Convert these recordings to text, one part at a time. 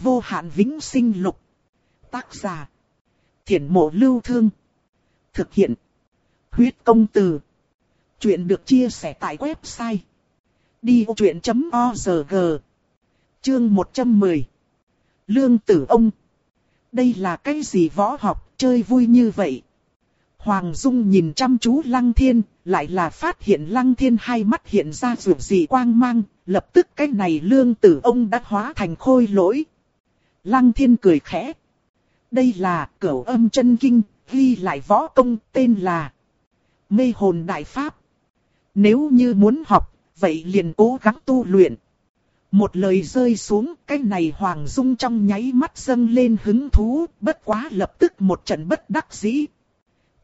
vô hạn vĩnh sinh lục. Tác giả. Thiển mộ lưu thương. Thực hiện. Huyết công từ. Chuyện được chia sẻ tại website. Đi vô chuyện.org Chương 110 Lương tử ông Đây là cái gì võ học, chơi vui như vậy? Hoàng Dung nhìn chăm chú Lăng Thiên, lại là phát hiện Lăng Thiên hai mắt hiện ra rượu dị quang mang, lập tức cái này lương tử ông đã hóa thành khôi lỗi. Lăng Thiên cười khẽ. Đây là cửu âm chân kinh, ghi lại võ công tên là Mê hồn đại pháp. Nếu như muốn học, vậy liền cố gắng tu luyện. Một lời rơi xuống, cái này Hoàng Dung trong nháy mắt dâng lên hứng thú, bất quá lập tức một trận bất đắc dĩ.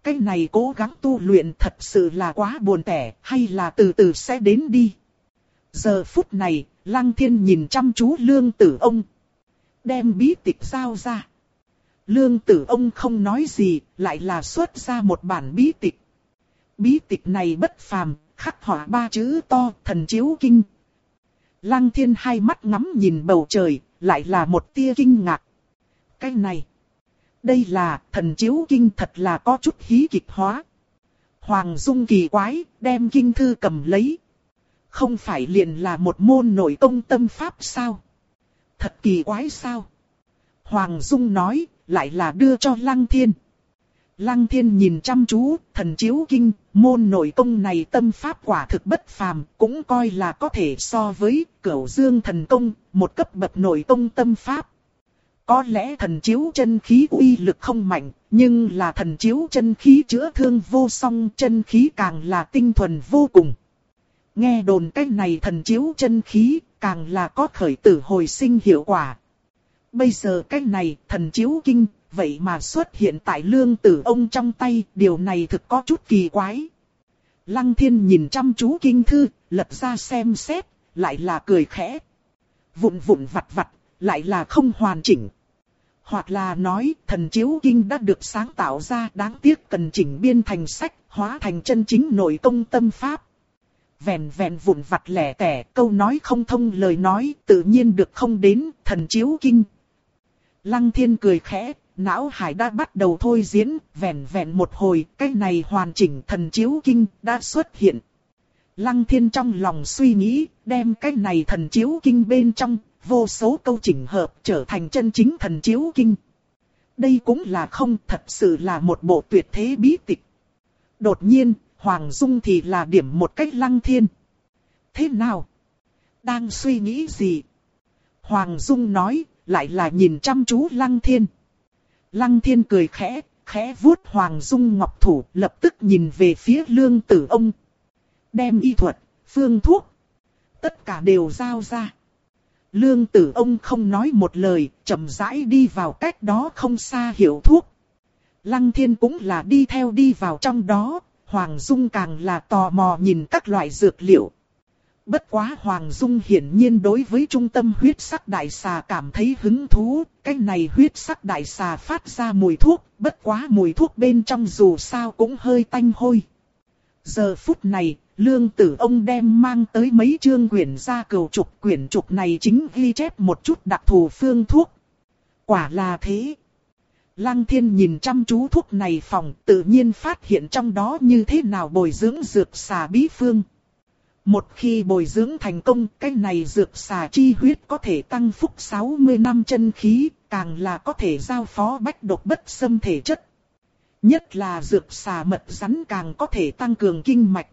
Cái này cố gắng tu luyện thật sự là quá buồn tẻ, hay là từ từ sẽ đến đi. Giờ phút này, Lăng Thiên nhìn chăm chú lương tử ông. Đem bí tịch giao ra. Lương tử ông không nói gì, lại là xuất ra một bản bí tịch. Bí tịch này bất phàm, khắc họa ba chữ to, thần chiếu kinh. Lăng thiên hai mắt ngắm nhìn bầu trời, lại là một tia kinh ngạc. Cái này, đây là thần chiếu kinh thật là có chút hí kịch hóa. Hoàng Dung kỳ quái, đem kinh thư cầm lấy. Không phải liền là một môn nội công tâm pháp sao? Thật kỳ quái sao? Hoàng Dung nói, lại là đưa cho Lăng Thiên. Lăng Thiên nhìn chăm chú, thần chiếu kinh, môn nội công này tâm pháp quả thực bất phàm, cũng coi là có thể so với cửu dương thần công, một cấp bậc nội công tâm pháp. Có lẽ thần chiếu chân khí uy lực không mạnh, nhưng là thần chiếu chân khí chữa thương vô song chân khí càng là tinh thuần vô cùng. Nghe đồn cách này thần chiếu chân khí, càng là có khởi tử hồi sinh hiệu quả. Bây giờ cách này thần chiếu kinh, vậy mà xuất hiện tại lương tử ông trong tay, điều này thực có chút kỳ quái. Lăng thiên nhìn chăm chú kinh thư, lật ra xem xét, lại là cười khẽ. Vụn vụn vặt vặt, lại là không hoàn chỉnh. Hoặc là nói thần chiếu kinh đã được sáng tạo ra đáng tiếc cần chỉnh biên thành sách, hóa thành chân chính nội công tâm pháp. Vẹn vẹn vụn vặt lẻ tẻ, câu nói không thông lời nói, tự nhiên được không đến, thần chiếu kinh. Lăng thiên cười khẽ, não hải đã bắt đầu thôi diễn, vẹn vẹn một hồi, cái này hoàn chỉnh thần chiếu kinh đã xuất hiện. Lăng thiên trong lòng suy nghĩ, đem cái này thần chiếu kinh bên trong, vô số câu chỉnh hợp trở thành chân chính thần chiếu kinh. Đây cũng là không thật sự là một bộ tuyệt thế bí tịch. Đột nhiên, Hoàng Dung thì là điểm một cách lăng thiên. Thế nào? Đang suy nghĩ gì? Hoàng Dung nói, lại là nhìn chăm chú lăng thiên. Lăng thiên cười khẽ, khẽ vuốt Hoàng Dung ngọc thủ, lập tức nhìn về phía lương tử ông. Đem y thuật, phương thuốc, tất cả đều giao ra. Lương tử ông không nói một lời, chậm rãi đi vào cách đó không xa hiểu thuốc. Lăng thiên cũng là đi theo đi vào trong đó, Hoàng Dung càng là tò mò nhìn các loại dược liệu. Bất quá Hoàng Dung hiển nhiên đối với trung tâm huyết sắc đại xà cảm thấy hứng thú, cái này huyết sắc đại xà phát ra mùi thuốc, bất quá mùi thuốc bên trong dù sao cũng hơi tanh hôi. Giờ phút này, lương tử ông đem mang tới mấy chương quyển ra cầu trục quyển trục này chính ghi chép một chút đặc thù phương thuốc. Quả là thế. Lăng thiên nhìn chăm chú thuốc này phòng tự nhiên phát hiện trong đó như thế nào bồi dưỡng dược xà bí phương. Một khi bồi dưỡng thành công, cái này dược xà chi huyết có thể tăng phúc 60 năm chân khí, càng là có thể giao phó bách độc bất xâm thể chất. Nhất là dược xà mật rắn càng có thể tăng cường kinh mạch.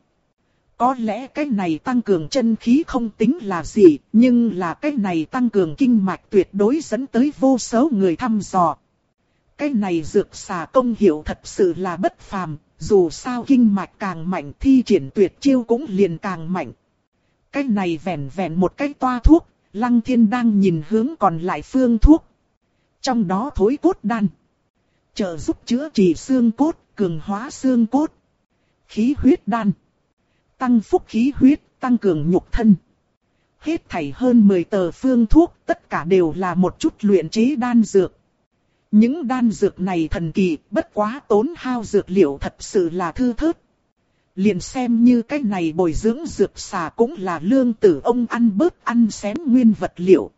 Có lẽ cái này tăng cường chân khí không tính là gì, nhưng là cái này tăng cường kinh mạch tuyệt đối dẫn tới vô số người thăm dò. Cái này dược xà công hiệu thật sự là bất phàm, dù sao kinh mạch càng mạnh thi triển tuyệt chiêu cũng liền càng mạnh. Cái này vẹn vẹn một cái toa thuốc, Lăng Thiên đang nhìn hướng còn lại phương thuốc. Trong đó thối cốt đan. Trợ giúp chữa trị xương cốt, cường hóa xương cốt. Khí huyết đan. Tăng phúc khí huyết, tăng cường nhục thân. Hết thảy hơn 10 tờ phương thuốc, tất cả đều là một chút luyện chế đan dược. Những đan dược này thần kỳ, bất quá tốn hao dược liệu thật sự là thư thớt. Liền xem như cái này bồi dưỡng dược xà cũng là lương tử ông ăn bớt ăn xén nguyên vật liệu.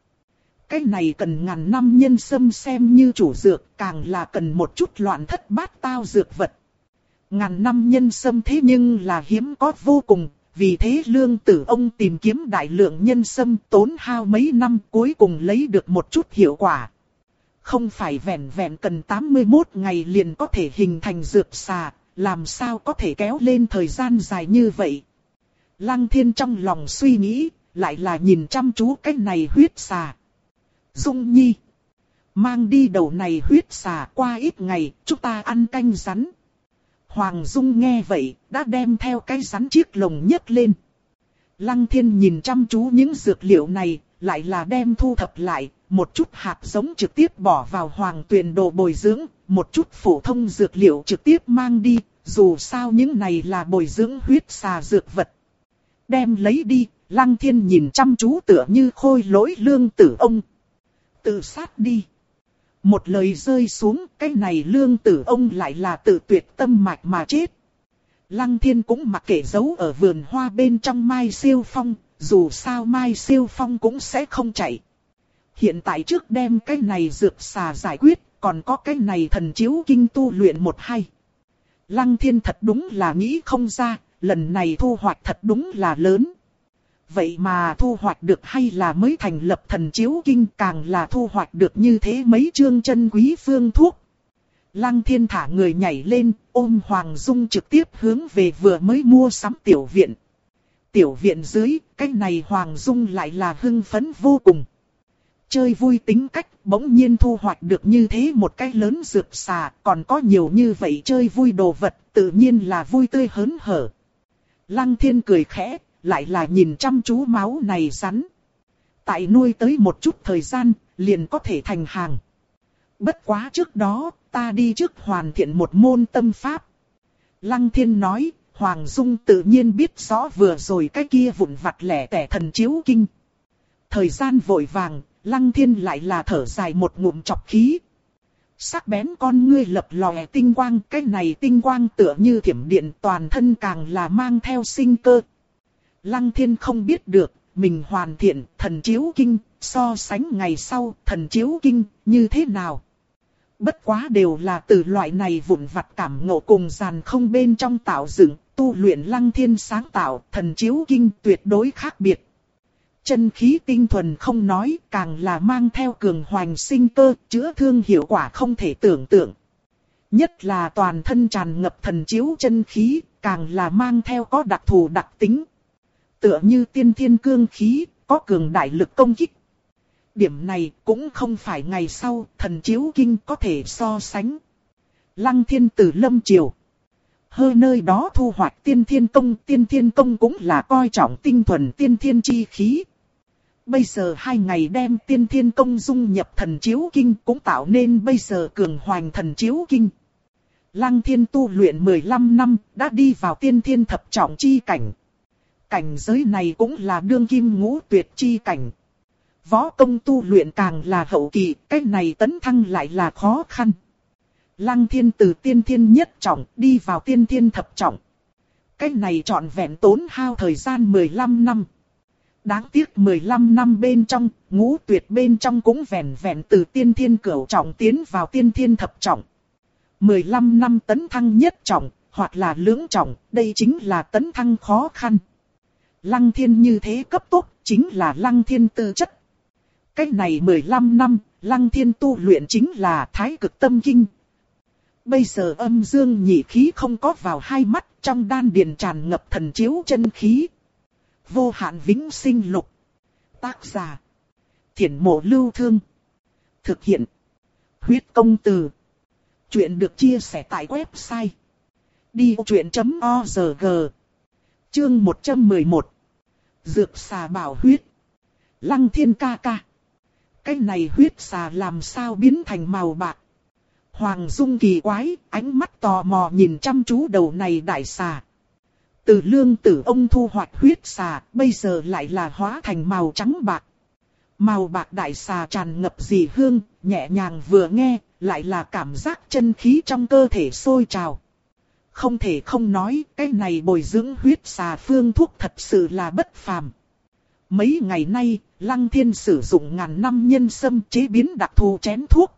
cái này cần ngàn năm nhân sâm xem như chủ dược, càng là cần một chút loạn thất bát tao dược vật. Ngàn năm nhân sâm thế nhưng là hiếm có vô cùng, vì thế lương tử ông tìm kiếm đại lượng nhân sâm tốn hao mấy năm cuối cùng lấy được một chút hiệu quả. Không phải vẹn vẹn cần 81 ngày liền có thể hình thành dược xà, làm sao có thể kéo lên thời gian dài như vậy. Lăng thiên trong lòng suy nghĩ, lại là nhìn chăm chú cái này huyết xà. Dung nhi, mang đi đầu này huyết xà qua ít ngày, chúng ta ăn canh rắn. Hoàng Dung nghe vậy, đã đem theo cái rắn chiếc lồng nhấc lên. Lăng thiên nhìn chăm chú những dược liệu này, lại là đem thu thập lại, một chút hạt giống trực tiếp bỏ vào hoàng tuyền đồ bồi dưỡng, một chút phổ thông dược liệu trực tiếp mang đi, dù sao những này là bồi dưỡng huyết xà dược vật. Đem lấy đi, lăng thiên nhìn chăm chú tựa như khôi lỗi lương tử ông. Tự sát đi. Một lời rơi xuống, cái này lương tử ông lại là tự tuyệt tâm mạch mà chết. Lăng thiên cũng mặc kệ giấu ở vườn hoa bên trong Mai Siêu Phong, dù sao Mai Siêu Phong cũng sẽ không chạy. Hiện tại trước đem cái này dược xà giải quyết, còn có cái này thần chiếu kinh tu luyện một hay. Lăng thiên thật đúng là nghĩ không ra, lần này thu hoạch thật đúng là lớn. Vậy mà thu hoạch được hay là mới thành lập thần chiếu kinh càng là thu hoạch được như thế mấy chương chân quý phương thuốc. Lăng thiên thả người nhảy lên, ôm Hoàng Dung trực tiếp hướng về vừa mới mua sắm tiểu viện. Tiểu viện dưới, cái này Hoàng Dung lại là hưng phấn vô cùng. Chơi vui tính cách, bỗng nhiên thu hoạch được như thế một cái lớn dược xà, còn có nhiều như vậy chơi vui đồ vật, tự nhiên là vui tươi hớn hở. Lăng thiên cười khẽ, lại là nhìn chăm chú máu này rắn. Tại nuôi tới một chút thời gian, liền có thể thành hàng. Bất quá trước đó, ta đi trước hoàn thiện một môn tâm pháp. Lăng thiên nói, Hoàng Dung tự nhiên biết rõ vừa rồi cái kia vụn vặt lẻ tẻ thần chiếu kinh. Thời gian vội vàng, Lăng thiên lại là thở dài một ngụm chọc khí. Sắc bén con ngươi lập lòe tinh quang, cái này tinh quang tựa như thiểm điện toàn thân càng là mang theo sinh cơ. Lăng thiên không biết được, mình hoàn thiện thần chiếu kinh, so sánh ngày sau thần chiếu kinh như thế nào. Bất quá đều là từ loại này vụn vặt cảm ngộ cùng giàn không bên trong tạo dựng, tu luyện lăng thiên sáng tạo thần chiếu kinh tuyệt đối khác biệt. Chân khí tinh thuần không nói, càng là mang theo cường hoành sinh cơ, chữa thương hiệu quả không thể tưởng tượng. Nhất là toàn thân tràn ngập thần chiếu chân khí, càng là mang theo có đặc thù đặc tính. Tựa như tiên thiên cương khí, có cường đại lực công kích. Điểm này cũng không phải ngày sau thần chiếu kinh có thể so sánh. Lăng thiên tử lâm triều. Hơi nơi đó thu hoạch tiên thiên công, tiên thiên công cũng là coi trọng tinh thuần tiên thiên chi khí. Bây giờ hai ngày đem tiên thiên công dung nhập thần chiếu kinh cũng tạo nên bây giờ cường hoành thần chiếu kinh. Lăng thiên tu luyện 15 năm, đã đi vào tiên thiên thập trọng chi cảnh. Cảnh giới này cũng là đương kim ngũ tuyệt chi cảnh. Võ công tu luyện càng là hậu kỳ, cái này tấn thăng lại là khó khăn. Lăng thiên từ tiên thiên nhất trọng đi vào tiên thiên thập trọng. Cái này trọn vẹn tốn hao thời gian 15 năm. Đáng tiếc 15 năm bên trong, ngũ tuyệt bên trong cũng vẹn vẹn từ tiên thiên cửu trọng tiến vào tiên thiên thập trọng. 15 năm tấn thăng nhất trọng, hoặc là lưỡng trọng, đây chính là tấn thăng khó khăn. Lăng thiên như thế cấp tốc, chính là lăng thiên tư chất. Cách này 15 năm, lăng thiên tu luyện chính là thái cực tâm kinh. Bây giờ âm dương nhị khí không có vào hai mắt, trong đan điền tràn ngập thần chiếu chân khí. Vô hạn vĩnh sinh lục. Tác giả. Thiển mộ lưu thương. Thực hiện. Huyết công từ. Chuyện được chia sẻ tại website. Đi truyện.org Chương 111 Dược xà bảo huyết Lăng thiên ca ca Cái này huyết xà làm sao biến thành màu bạc Hoàng Dung kỳ quái, ánh mắt tò mò nhìn chăm chú đầu này đại xà. Từ lương tử ông thu hoạch huyết xà, bây giờ lại là hóa thành màu trắng bạc. Màu bạc đại xà tràn ngập dị hương, nhẹ nhàng vừa nghe, lại là cảm giác chân khí trong cơ thể sôi trào. Không thể không nói, cái này bồi dưỡng huyết xà phương thuốc thật sự là bất phàm. Mấy ngày nay, Lăng Thiên sử dụng ngàn năm nhân sâm chế biến đặc thù chén thuốc.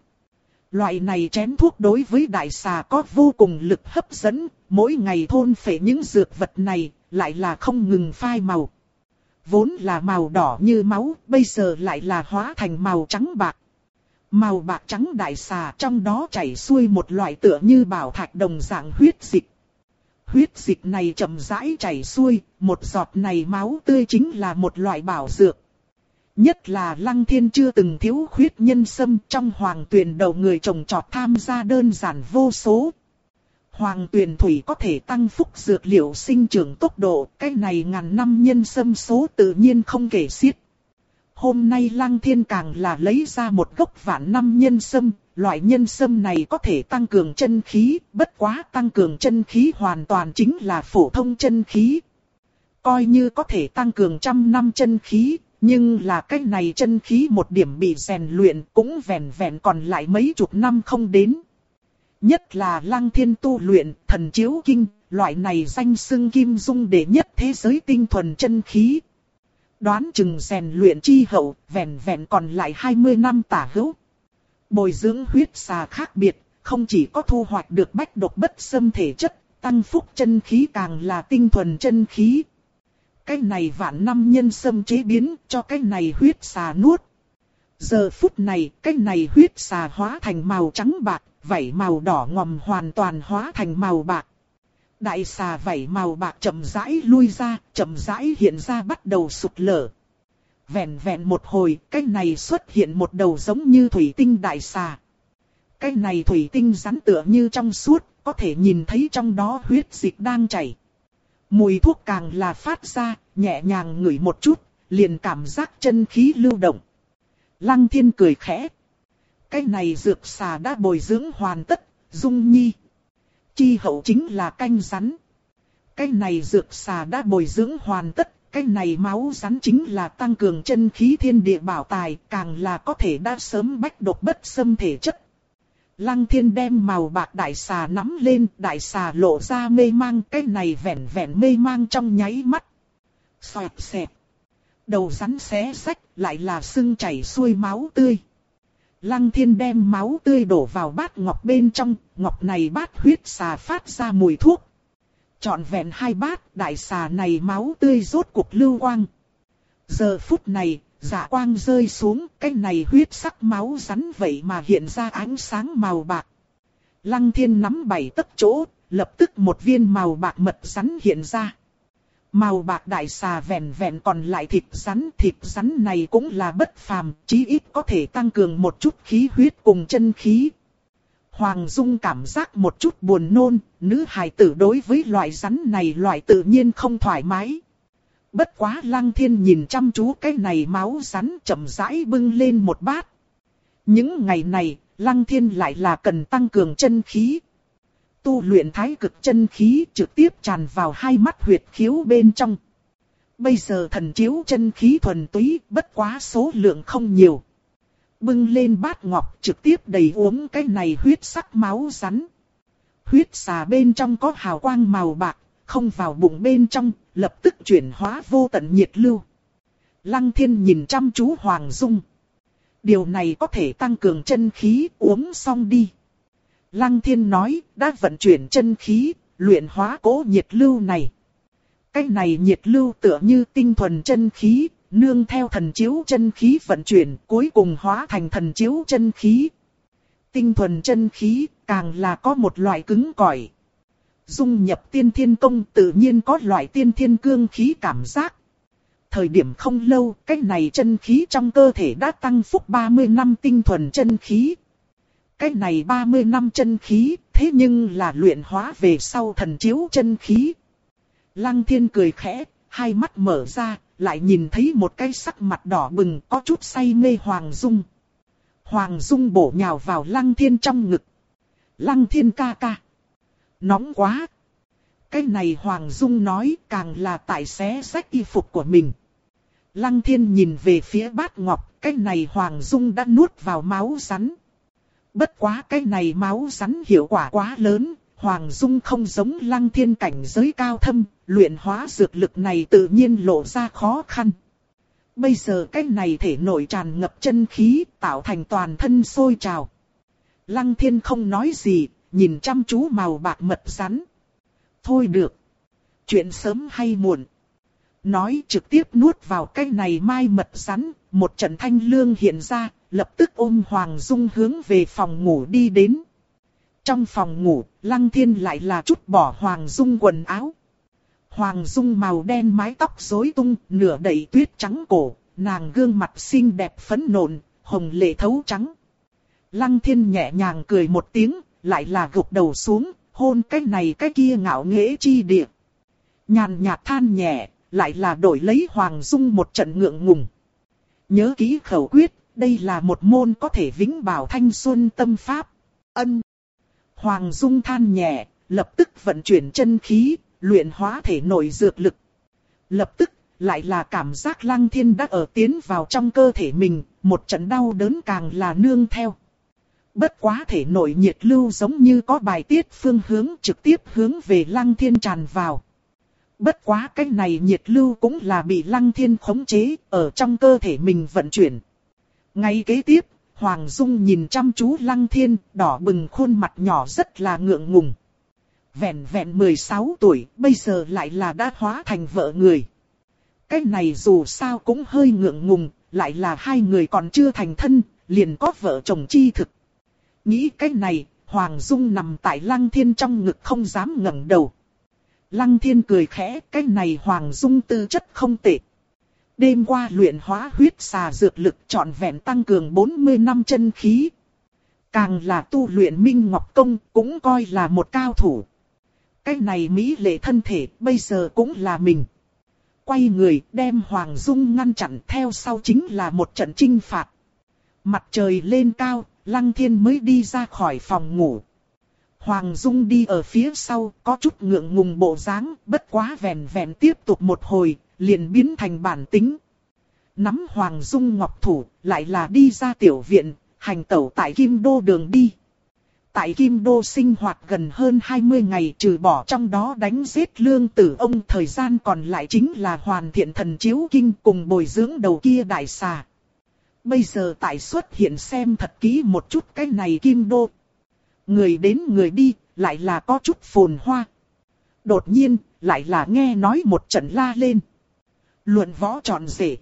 Loại này chén thuốc đối với đại xà có vô cùng lực hấp dẫn, mỗi ngày thôn phệ những dược vật này, lại là không ngừng phai màu. Vốn là màu đỏ như máu, bây giờ lại là hóa thành màu trắng bạc. Màu bạc trắng đại xà trong đó chảy xuôi một loại tựa như bảo thạch đồng dạng huyết dịch. Huyết dịch này chậm rãi chảy xuôi, một giọt này máu tươi chính là một loại bảo dược. Nhất là Lăng Thiên chưa từng thiếu khuyết nhân sâm trong hoàng tuyển đầu người trồng trọt tham gia đơn giản vô số. Hoàng tuyển thủy có thể tăng phúc dược liệu sinh trưởng tốc độ, cái này ngàn năm nhân sâm số tự nhiên không kể xiết. Hôm nay Lăng Thiên càng là lấy ra một gốc vạn năm nhân sâm, loại nhân sâm này có thể tăng cường chân khí, bất quá tăng cường chân khí hoàn toàn chính là phổ thông chân khí. Coi như có thể tăng cường trăm năm chân khí, nhưng là cái này chân khí một điểm bị rèn luyện cũng vẹn vẹn còn lại mấy chục năm không đến. Nhất là lăng thiên tu luyện thần chiếu kinh, loại này danh xưng kim dung đệ nhất thế giới tinh thuần chân khí. Đoán chừng rèn luyện chi hậu, vẹn vẹn còn lại 20 năm tả hữu. Bồi dưỡng huyết xà khác biệt, không chỉ có thu hoạch được bách độc bất xâm thể chất, tăng phúc chân khí càng là tinh thuần chân khí. Cái này vạn năm nhân sâm chế biến cho cái này huyết xà nuốt. Giờ phút này, cái này huyết xà hóa thành màu trắng bạc, vảy màu đỏ ngòm hoàn toàn hóa thành màu bạc. Đại xà vảy màu bạc chậm rãi lui ra, chậm rãi hiện ra bắt đầu sụt lở. Vẹn vẹn một hồi, cái này xuất hiện một đầu giống như thủy tinh đại xà. Cái này thủy tinh rắn tựa như trong suốt, có thể nhìn thấy trong đó huyết dịch đang chảy. Mùi thuốc càng là phát ra, nhẹ nhàng ngửi một chút, liền cảm giác chân khí lưu động. Lăng thiên cười khẽ. Cái này dược xà đã bồi dưỡng hoàn tất, dung nhi. Chi hậu chính là canh rắn. Cái này dược xà đã bồi dưỡng hoàn tất, cái này máu rắn chính là tăng cường chân khí thiên địa bảo tài, càng là có thể đã sớm bách độc bất xâm thể chất. Lăng thiên đem màu bạc đại xà nắm lên, đại xà lộ ra mê mang, cái này vẹn vẹn mê mang trong nháy mắt. Xoẹt xẹp. Đầu rắn xé sách, lại là sưng chảy xuôi máu tươi. Lăng thiên đem máu tươi đổ vào bát ngọc bên trong, ngọc này bát huyết xà phát ra mùi thuốc. Chọn vẹn hai bát, đại xà này máu tươi rốt cuộc lưu quang. Giờ phút này, dạ quang rơi xuống, cái này huyết sắc máu rắn vậy mà hiện ra ánh sáng màu bạc. Lăng thiên nắm bảy tấc chỗ, lập tức một viên màu bạc mật rắn hiện ra. Màu bạc đại xà vẹn vẹn còn lại thịt rắn, thịt rắn này cũng là bất phàm, chí ít có thể tăng cường một chút khí huyết cùng chân khí. Hoàng Dung cảm giác một chút buồn nôn, nữ hài tử đối với loại rắn này loại tự nhiên không thoải mái. Bất quá lăng thiên nhìn chăm chú cái này máu rắn chậm rãi bưng lên một bát. Những ngày này, lăng thiên lại là cần tăng cường chân khí. Tu luyện thái cực chân khí trực tiếp tràn vào hai mắt huyệt khiếu bên trong. Bây giờ thần chiếu chân khí thuần túy, bất quá số lượng không nhiều. Bưng lên bát ngọc trực tiếp đầy uống cái này huyết sắc máu rắn. Huyết xà bên trong có hào quang màu bạc, không vào bụng bên trong, lập tức chuyển hóa vô tận nhiệt lưu. Lăng thiên nhìn chăm chú Hoàng Dung. Điều này có thể tăng cường chân khí uống xong đi. Lăng thiên nói, đã vận chuyển chân khí, luyện hóa cố nhiệt lưu này. Cái này nhiệt lưu tựa như tinh thuần chân khí, nương theo thần chiếu chân khí vận chuyển, cuối cùng hóa thành thần chiếu chân khí. Tinh thuần chân khí, càng là có một loại cứng cỏi. Dung nhập tiên thiên công tự nhiên có loại tiên thiên cương khí cảm giác. Thời điểm không lâu, cái này chân khí trong cơ thể đã tăng phúc 30 năm tinh thuần chân khí. Cái này 30 năm chân khí, thế nhưng là luyện hóa về sau thần chiếu chân khí. Lăng thiên cười khẽ, hai mắt mở ra, lại nhìn thấy một cái sắc mặt đỏ bừng có chút say mê Hoàng Dung. Hoàng Dung bổ nhào vào Lăng Thiên trong ngực. Lăng Thiên ca ca. Nóng quá. Cái này Hoàng Dung nói càng là tại xé rách y phục của mình. Lăng Thiên nhìn về phía bát ngọc, cái này Hoàng Dung đã nuốt vào máu rắn. Bất quá cái này máu rắn hiệu quả quá lớn, Hoàng Dung không giống Lăng Thiên cảnh giới cao thâm, luyện hóa dược lực này tự nhiên lộ ra khó khăn. Bây giờ cái này thể nội tràn ngập chân khí, tạo thành toàn thân sôi trào. Lăng thiên không nói gì, nhìn chăm chú màu bạc mật rắn. Thôi được. Chuyện sớm hay muộn. Nói trực tiếp nuốt vào cái này mai mật rắn, một trận thanh lương hiện ra, lập tức ôm Hoàng Dung hướng về phòng ngủ đi đến. Trong phòng ngủ, Lăng Thiên lại là chút bỏ Hoàng Dung quần áo. Hoàng Dung màu đen mái tóc rối tung, nửa đầy tuyết trắng cổ, nàng gương mặt xinh đẹp phấn nộn, hồng lệ thấu trắng. Lăng Thiên nhẹ nhàng cười một tiếng, lại là gục đầu xuống, hôn cái này cái kia ngạo nghễ chi địa. Nhàn nhạt than nhẹ, lại là đổi lấy Hoàng Dung một trận ngượng ngùng. Nhớ kỹ khẩu quyết, đây là một môn có thể vĩnh bảo thanh xuân tâm pháp. Ân. Hoàng Dung than nhẹ, lập tức vận chuyển chân khí, luyện hóa thể nội dược lực. Lập tức, lại là cảm giác lăng thiên đã ở tiến vào trong cơ thể mình, một trận đau đớn càng là nương theo. Bất quá thể nội nhiệt lưu giống như có bài tiết phương hướng trực tiếp hướng về lăng thiên tràn vào. Bất quá cái này nhiệt lưu cũng là bị lăng thiên khống chế, ở trong cơ thể mình vận chuyển. Ngay kế tiếp, Hoàng Dung nhìn chăm chú lăng thiên, đỏ bừng khuôn mặt nhỏ rất là ngượng ngùng. Vẹn vẹn 16 tuổi, bây giờ lại là đã hóa thành vợ người. Cái này dù sao cũng hơi ngượng ngùng, lại là hai người còn chưa thành thân, liền có vợ chồng chi thực. Nghĩ cái này, Hoàng Dung nằm tại lăng thiên trong ngực không dám ngẩng đầu. Lăng thiên cười khẽ, cái này Hoàng Dung tư chất không tệ. Đêm qua luyện hóa huyết xà dược lực trọn vẹn tăng cường 40 năm chân khí. Càng là tu luyện Minh Ngọc Công cũng coi là một cao thủ. Cái này Mỹ lệ thân thể bây giờ cũng là mình. Quay người đem Hoàng Dung ngăn chặn theo sau chính là một trận trinh phạt. Mặt trời lên cao, Lăng Thiên mới đi ra khỏi phòng ngủ. Hoàng Dung đi ở phía sau, có chút ngượng ngùng bộ dáng, bất quá vẹn vẹn tiếp tục một hồi, liền biến thành bản tính. Nắm Hoàng Dung ngọc thủ, lại là đi ra tiểu viện, hành tẩu tại Kim Đô đường đi. Tại Kim Đô sinh hoạt gần hơn 20 ngày trừ bỏ trong đó đánh giết lương tử ông thời gian còn lại chính là hoàn thiện thần chiếu kinh cùng bồi dưỡng đầu kia đại xà. Bây giờ tại xuất hiện xem thật kỹ một chút cái này Kim Đô. Người đến người đi, lại là có chút phồn hoa. Đột nhiên, lại là nghe nói một trận la lên. Luận võ tròn rể.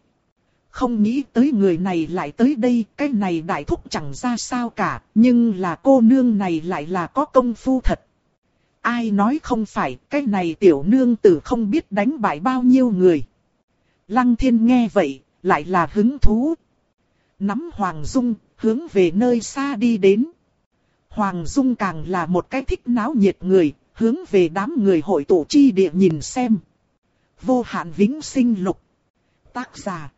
Không nghĩ tới người này lại tới đây, cái này đại thúc chẳng ra sao cả, nhưng là cô nương này lại là có công phu thật. Ai nói không phải, cái này tiểu nương tử không biết đánh bại bao nhiêu người. Lăng thiên nghe vậy, lại là hứng thú. Nắm Hoàng Dung, hướng về nơi xa đi đến. Hoàng Dung càng là một cái thích náo nhiệt người, hướng về đám người hội tụ chi địa nhìn xem. Vô hạn vĩnh sinh lục. Tác giả.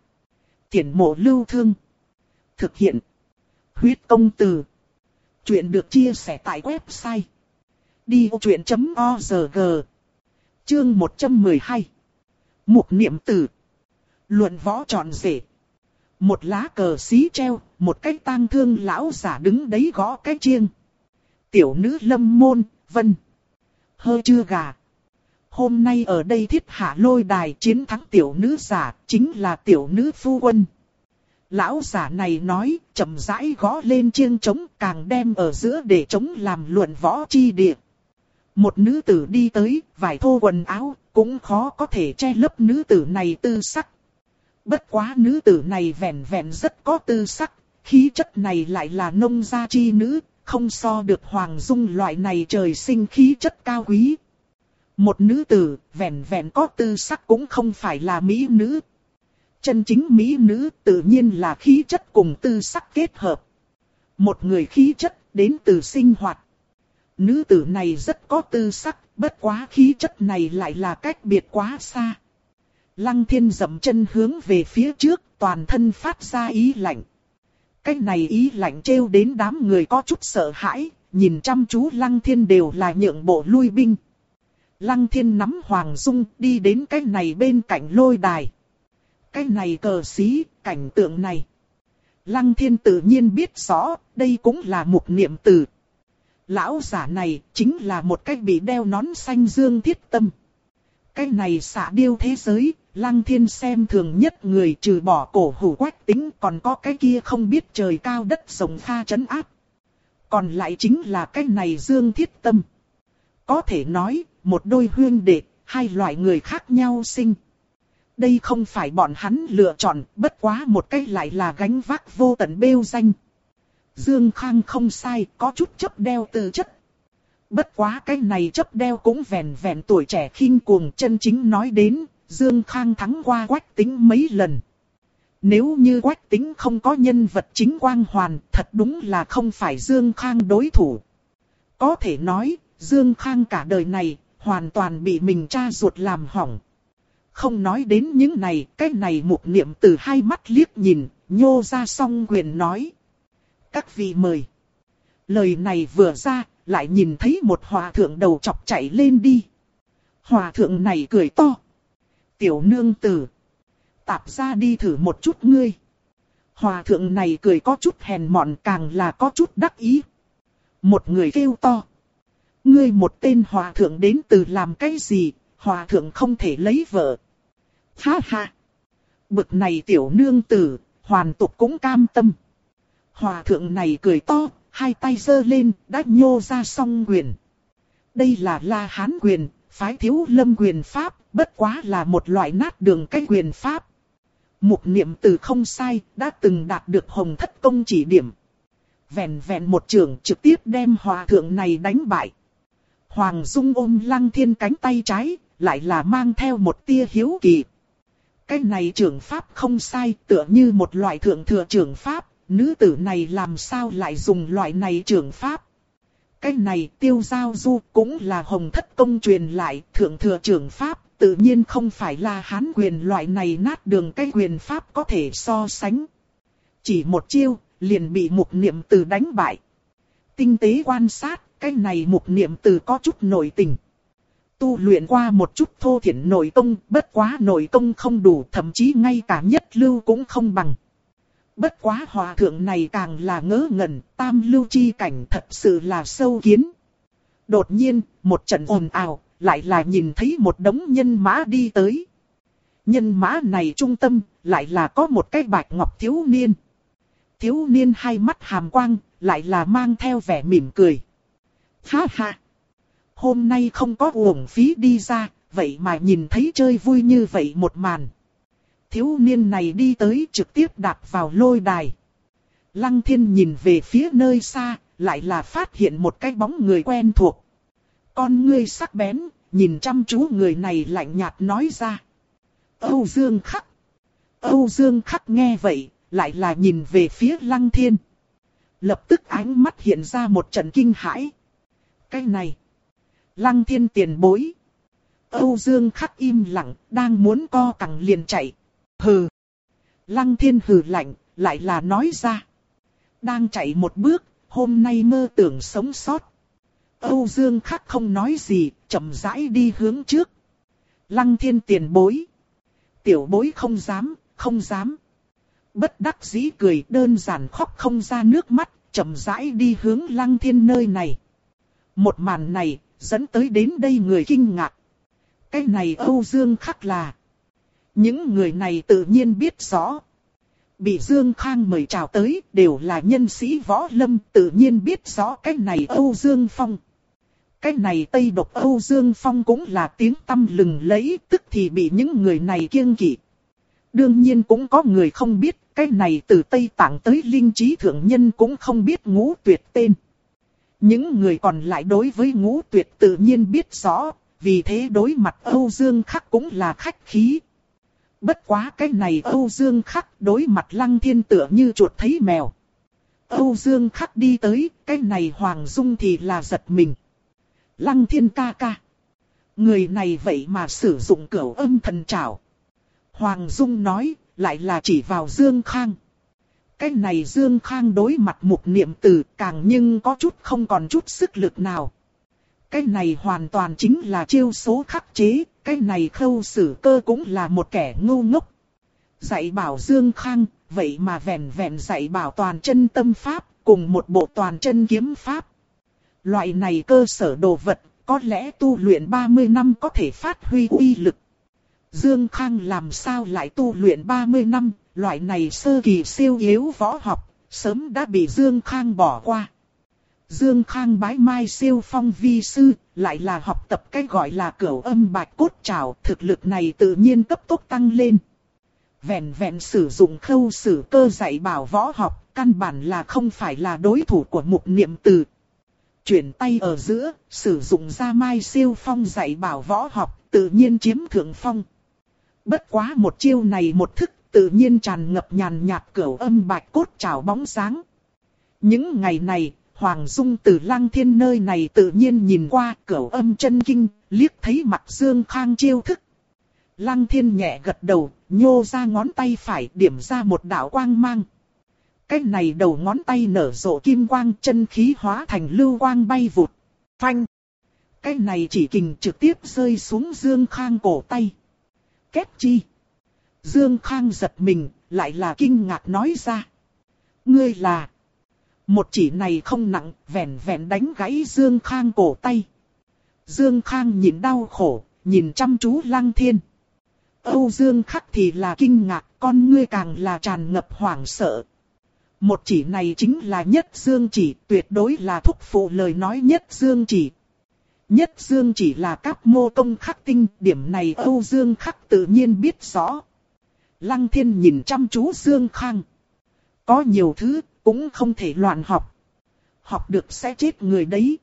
Tiễn mộ lưu thương. Thực hiện. Huyết công từ. Chuyện được chia sẻ tại website. Đi vô chuyện.org Chương 112 Mục niệm tử Luận võ tròn rể một lá cờ xí treo, một cái tang thương lão giả đứng đấy gõ cái chiêng. Tiểu nữ lâm môn, vân. Hơi chưa gà. Hôm nay ở đây thiết hạ lôi đài chiến thắng tiểu nữ giả, chính là tiểu nữ phu quân. Lão giả này nói, chậm rãi gõ lên chiêng trống càng đem ở giữa để trống làm luận võ chi địa. Một nữ tử đi tới, vải thô quần áo, cũng khó có thể che lấp nữ tử này tư sắc. Bất quá nữ tử này vẻn vẹn rất có tư sắc, khí chất này lại là nông gia chi nữ, không so được hoàng dung loại này trời sinh khí chất cao quý. Một nữ tử, vẻn vẹn có tư sắc cũng không phải là mỹ nữ. Chân chính mỹ nữ tự nhiên là khí chất cùng tư sắc kết hợp. Một người khí chất đến từ sinh hoạt. Nữ tử này rất có tư sắc, bất quá khí chất này lại là cách biệt quá xa. Lăng thiên dậm chân hướng về phía trước, toàn thân phát ra ý lạnh. Cách này ý lạnh trêu đến đám người có chút sợ hãi, nhìn chăm chú lăng thiên đều là nhượng bộ lui binh. Lăng thiên nắm Hoàng Dung đi đến cái này bên cạnh lôi đài. Cái này cờ xí, cảnh tượng này. Lăng thiên tự nhiên biết rõ, đây cũng là một niệm từ. Lão giả này chính là một cách bị đeo nón xanh dương thiết tâm. Cái này xả điêu thế giới, Lăng thiên xem thường nhất người trừ bỏ cổ hủ quách tính còn có cái kia không biết trời cao đất rộng pha chấn áp. Còn lại chính là cái này dương thiết tâm. Có thể nói, một đôi huyên đệ, hai loại người khác nhau sinh. Đây không phải bọn hắn lựa chọn, bất quá một cái lại là gánh vác vô tận bêu danh. Dương Khang không sai, có chút chấp đeo tư chất. Bất quá cái này chấp đeo cũng vẹn vẹn tuổi trẻ khinh cuồng chân chính nói đến, Dương Khang thắng qua quách tính mấy lần. Nếu như quách tính không có nhân vật chính quang hoàn, thật đúng là không phải Dương Khang đối thủ. Có thể nói, Dương Khang cả đời này, hoàn toàn bị mình cha ruột làm hỏng. Không nói đến những này, cái này một niệm từ hai mắt liếc nhìn, nhô ra song quyền nói. Các vị mời. Lời này vừa ra, lại nhìn thấy một hòa thượng đầu chọc chạy lên đi. Hòa thượng này cười to. Tiểu nương tử. Tạp ra đi thử một chút ngươi. Hòa thượng này cười có chút hèn mọn càng là có chút đắc ý. Một người kêu to. Ngươi một tên hòa thượng đến từ làm cái gì, hòa thượng không thể lấy vợ. Ha ha. Bực này tiểu nương tử, hoàn tục cũng cam tâm. Hòa thượng này cười to, hai tay giơ lên, đã nhô ra song quyền. Đây là La Hán quyền, phái thiếu lâm quyền pháp, bất quá là một loại nát đường cái quyền pháp. Mục niệm từ không sai, đã từng đạt được hồng thất công chỉ điểm. Vẹn vẹn một trường trực tiếp đem hòa thượng này đánh bại. Hoàng Dung ôm lăng thiên cánh tay trái, lại là mang theo một tia hiếu kỳ. Cái này trưởng pháp không sai, tựa như một loại thượng thừa trưởng pháp, nữ tử này làm sao lại dùng loại này trưởng pháp. Cái này tiêu giao du cũng là hồng thất công truyền lại, thượng thừa trưởng pháp, tự nhiên không phải là hán quyền loại này nát đường cái quyền pháp có thể so sánh. Chỉ một chiêu, liền bị mục niệm từ đánh bại. Tinh tế quan sát, cái này mục niệm từ có chút nội tình. Tu luyện qua một chút thô thiển nội công, bất quá nội công không đủ, thậm chí ngay cả nhất lưu cũng không bằng. Bất quá hòa thượng này càng là ngớ ngẩn, tam lưu chi cảnh thật sự là sâu kiến. Đột nhiên, một trận ồn ào, lại là nhìn thấy một đống nhân mã đi tới. Nhân mã này trung tâm, lại là có một cái bạch ngọc thiếu niên. Thiếu niên hai mắt hàm quang, lại là mang theo vẻ mỉm cười. Ha ha! Hôm nay không có uổng phí đi ra, vậy mà nhìn thấy chơi vui như vậy một màn. Thiếu niên này đi tới trực tiếp đạp vào lôi đài. Lăng thiên nhìn về phía nơi xa, lại là phát hiện một cái bóng người quen thuộc. Con ngươi sắc bén, nhìn chăm chú người này lạnh nhạt nói ra. Âu Dương Khắc. Âu Dương Khắc nghe vậy, lại là nhìn về phía Lăng Thiên. Lập tức ánh mắt hiện ra một trận kinh hãi. Cái này. Lăng Thiên tiền bối. Âu Dương Khắc im lặng, đang muốn co cẳng liền chạy. Hừ. Lăng Thiên hừ lạnh, lại là nói ra. Đang chạy một bước, hôm nay mơ tưởng sống sót. Âu Dương Khắc không nói gì, chậm rãi đi hướng trước. Lăng thiên tiền bối. Tiểu bối không dám, không dám. Bất đắc dĩ cười đơn giản khóc không ra nước mắt, chậm rãi đi hướng lăng thiên nơi này. Một màn này, dẫn tới đến đây người kinh ngạc. Cái này Âu Dương Khắc là. Những người này tự nhiên biết rõ. Bị Dương Khang mời chào tới đều là nhân sĩ võ lâm tự nhiên biết rõ cái này Âu Dương Phong. Cái này Tây độc Âu Dương Phong cũng là tiếng tâm lừng lấy, tức thì bị những người này kiêng kỵ. Đương nhiên cũng có người không biết, cái này từ Tây Tạng tới linh trí thượng nhân cũng không biết ngũ tuyệt tên. Những người còn lại đối với ngũ tuyệt tự nhiên biết rõ, vì thế đối mặt Âu Dương Khắc cũng là khách khí. Bất quá cái này Âu Dương Khắc đối mặt Lăng Thiên tựa như chuột thấy mèo. Âu Dương Khắc đi tới, cái này Hoàng Dung thì là giật mình. Lăng thiên ca ca. Người này vậy mà sử dụng cửu âm thần trảo. Hoàng Dung nói, lại là chỉ vào Dương Khang. Cái này Dương Khang đối mặt mục niệm tử càng nhưng có chút không còn chút sức lực nào. Cái này hoàn toàn chính là chiêu số khắc chế, cái này khâu xử cơ cũng là một kẻ ngu ngốc. Dạy bảo Dương Khang, vậy mà vẹn vẹn dạy bảo toàn chân tâm pháp, cùng một bộ toàn chân kiếm pháp. Loại này cơ sở đồ vật, có lẽ tu luyện 30 năm có thể phát huy uy lực. Dương Khang làm sao lại tu luyện 30 năm, loại này sơ kỳ siêu yếu võ học, sớm đã bị Dương Khang bỏ qua. Dương Khang bái mai siêu phong vi sư, lại là học tập cái gọi là cửu âm bạch cốt trào, thực lực này tự nhiên cấp tốc tăng lên. Vẹn vẹn sử dụng khâu sử cơ dạy bảo võ học, căn bản là không phải là đối thủ của mục niệm từ. Chuyển tay ở giữa, sử dụng ra mai siêu phong dạy bảo võ học, tự nhiên chiếm thượng phong. Bất quá một chiêu này một thức, tự nhiên tràn ngập nhàn nhạt cửu âm bạch cốt trào bóng sáng. Những ngày này, Hoàng Dung từ lăng thiên nơi này tự nhiên nhìn qua cửu âm chân kinh, liếc thấy mặt Dương Khang chiêu thức. Lăng thiên nhẹ gật đầu, nhô ra ngón tay phải điểm ra một đạo quang mang. Cái này đầu ngón tay nở rộ kim quang chân khí hóa thành lưu quang bay vụt. Phanh. Cái này chỉ kình trực tiếp rơi xuống Dương Khang cổ tay. Kết chi. Dương Khang giật mình, lại là kinh ngạc nói ra. Ngươi là... Một chỉ này không nặng, vẹn vẹn đánh gãy Dương Khang cổ tay. Dương Khang nhìn đau khổ, nhìn chăm chú Lăng Thiên. Âu Dương khắc thì là kinh ngạc, con ngươi càng là tràn ngập hoảng sợ. Một chỉ này chính là nhất Dương chỉ, tuyệt đối là thúc phụ lời nói nhất Dương chỉ. Nhất Dương chỉ là các mô công khắc tinh, điểm này Âu Dương khắc tự nhiên biết rõ. Lăng thiên nhìn chăm chú Dương Khang. Có nhiều thứ, cũng không thể loạn học. Học được sẽ chết người đấy.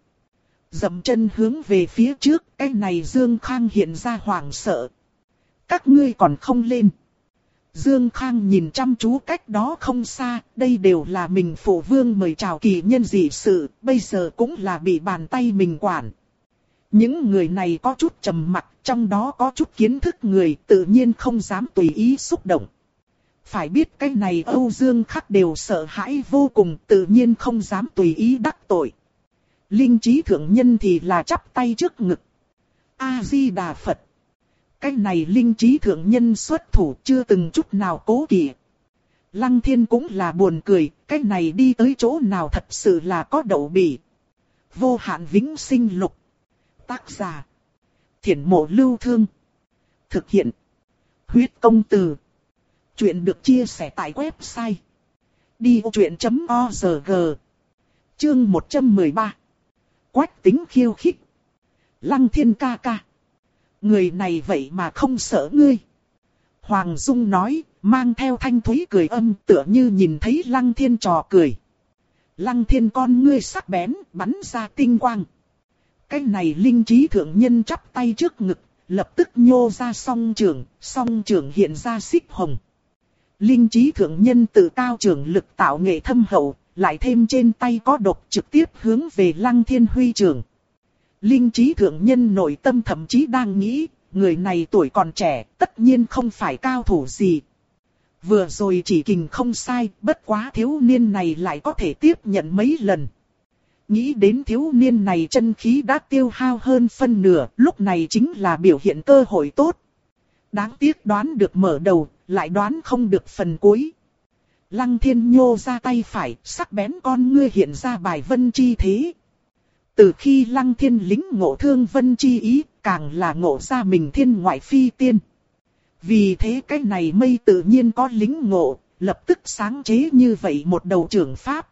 Dậm chân hướng về phía trước, cái này Dương Khang hiện ra hoảng sợ. Các ngươi còn không lên. Dương Khang nhìn chăm chú cách đó không xa, đây đều là mình phụ vương mời chào kỳ nhân dị sự, bây giờ cũng là bị bàn tay mình quản. Những người này có chút trầm mặc, trong đó có chút kiến thức người tự nhiên không dám tùy ý xúc động. Phải biết cái này Âu Dương Khắc đều sợ hãi vô cùng tự nhiên không dám tùy ý đắc tội. Linh trí thượng nhân thì là chắp tay trước ngực. A-di-đà Phật. Cái này linh trí thượng nhân xuất thủ chưa từng chút nào cố kỵ. Lăng thiên cũng là buồn cười, cái này đi tới chỗ nào thật sự là có đậu bỉ. Vô hạn vĩnh sinh lục. Tác giả. Thiển mộ lưu thương. Thực hiện. Huyết công từ. Chuyện được chia sẻ tại website. Đi truyện.org Chương 113 Quách tính khiêu khích. Lăng thiên ca ca. Người này vậy mà không sợ ngươi. Hoàng Dung nói, mang theo thanh thúy cười âm tựa như nhìn thấy lăng thiên trò cười. Lăng thiên con ngươi sắc bén, bắn ra tinh quang. Cái này linh trí thượng nhân chắp tay trước ngực, lập tức nhô ra song trường, song trường hiện ra xích hồng. Linh trí thượng nhân tự cao trường lực tạo nghệ thâm hậu, lại thêm trên tay có độc trực tiếp hướng về lăng thiên huy trường. Linh trí thượng nhân nội tâm thậm chí đang nghĩ, người này tuổi còn trẻ, tất nhiên không phải cao thủ gì. Vừa rồi chỉ kình không sai, bất quá thiếu niên này lại có thể tiếp nhận mấy lần. Nghĩ đến thiếu niên này chân khí đã tiêu hao hơn phân nửa, lúc này chính là biểu hiện cơ hội tốt. Đáng tiếc đoán được mở đầu, lại đoán không được phần cuối. Lăng thiên nhô ra tay phải, sắc bén con ngươi hiện ra bài vân chi thế. Từ khi lăng thiên lính ngộ thương vân chi ý, càng là ngộ ra mình thiên ngoại phi tiên. Vì thế cái này mây tự nhiên có lính ngộ, lập tức sáng chế như vậy một đầu trưởng pháp.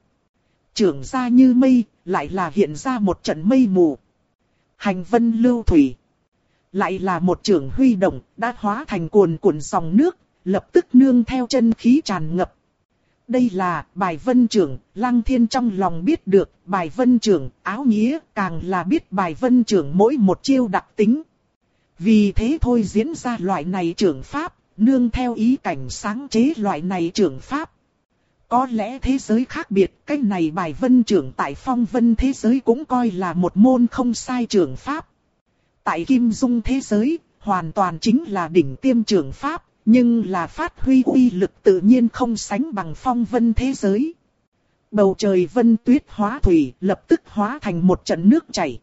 Trưởng ra như mây, lại là hiện ra một trận mây mù. Hành vân lưu thủy. Lại là một trưởng huy động, đã hóa thành cuồn cuộn dòng nước, lập tức nương theo chân khí tràn ngập. Đây là bài vân trưởng, lăng thiên trong lòng biết được, bài vân trưởng, áo nghĩa, càng là biết bài vân trưởng mỗi một chiêu đặc tính. Vì thế thôi diễn ra loại này trưởng pháp, nương theo ý cảnh sáng chế loại này trưởng pháp. Có lẽ thế giới khác biệt, cái này bài vân trưởng tại phong vân thế giới cũng coi là một môn không sai trưởng pháp. Tại kim dung thế giới, hoàn toàn chính là đỉnh tiêm trưởng pháp, nhưng là phát huy uy lực tự nhiên không sánh bằng phong vân thế giới. Bầu trời vân tuyết hóa thủy lập tức hóa thành một trận nước chảy.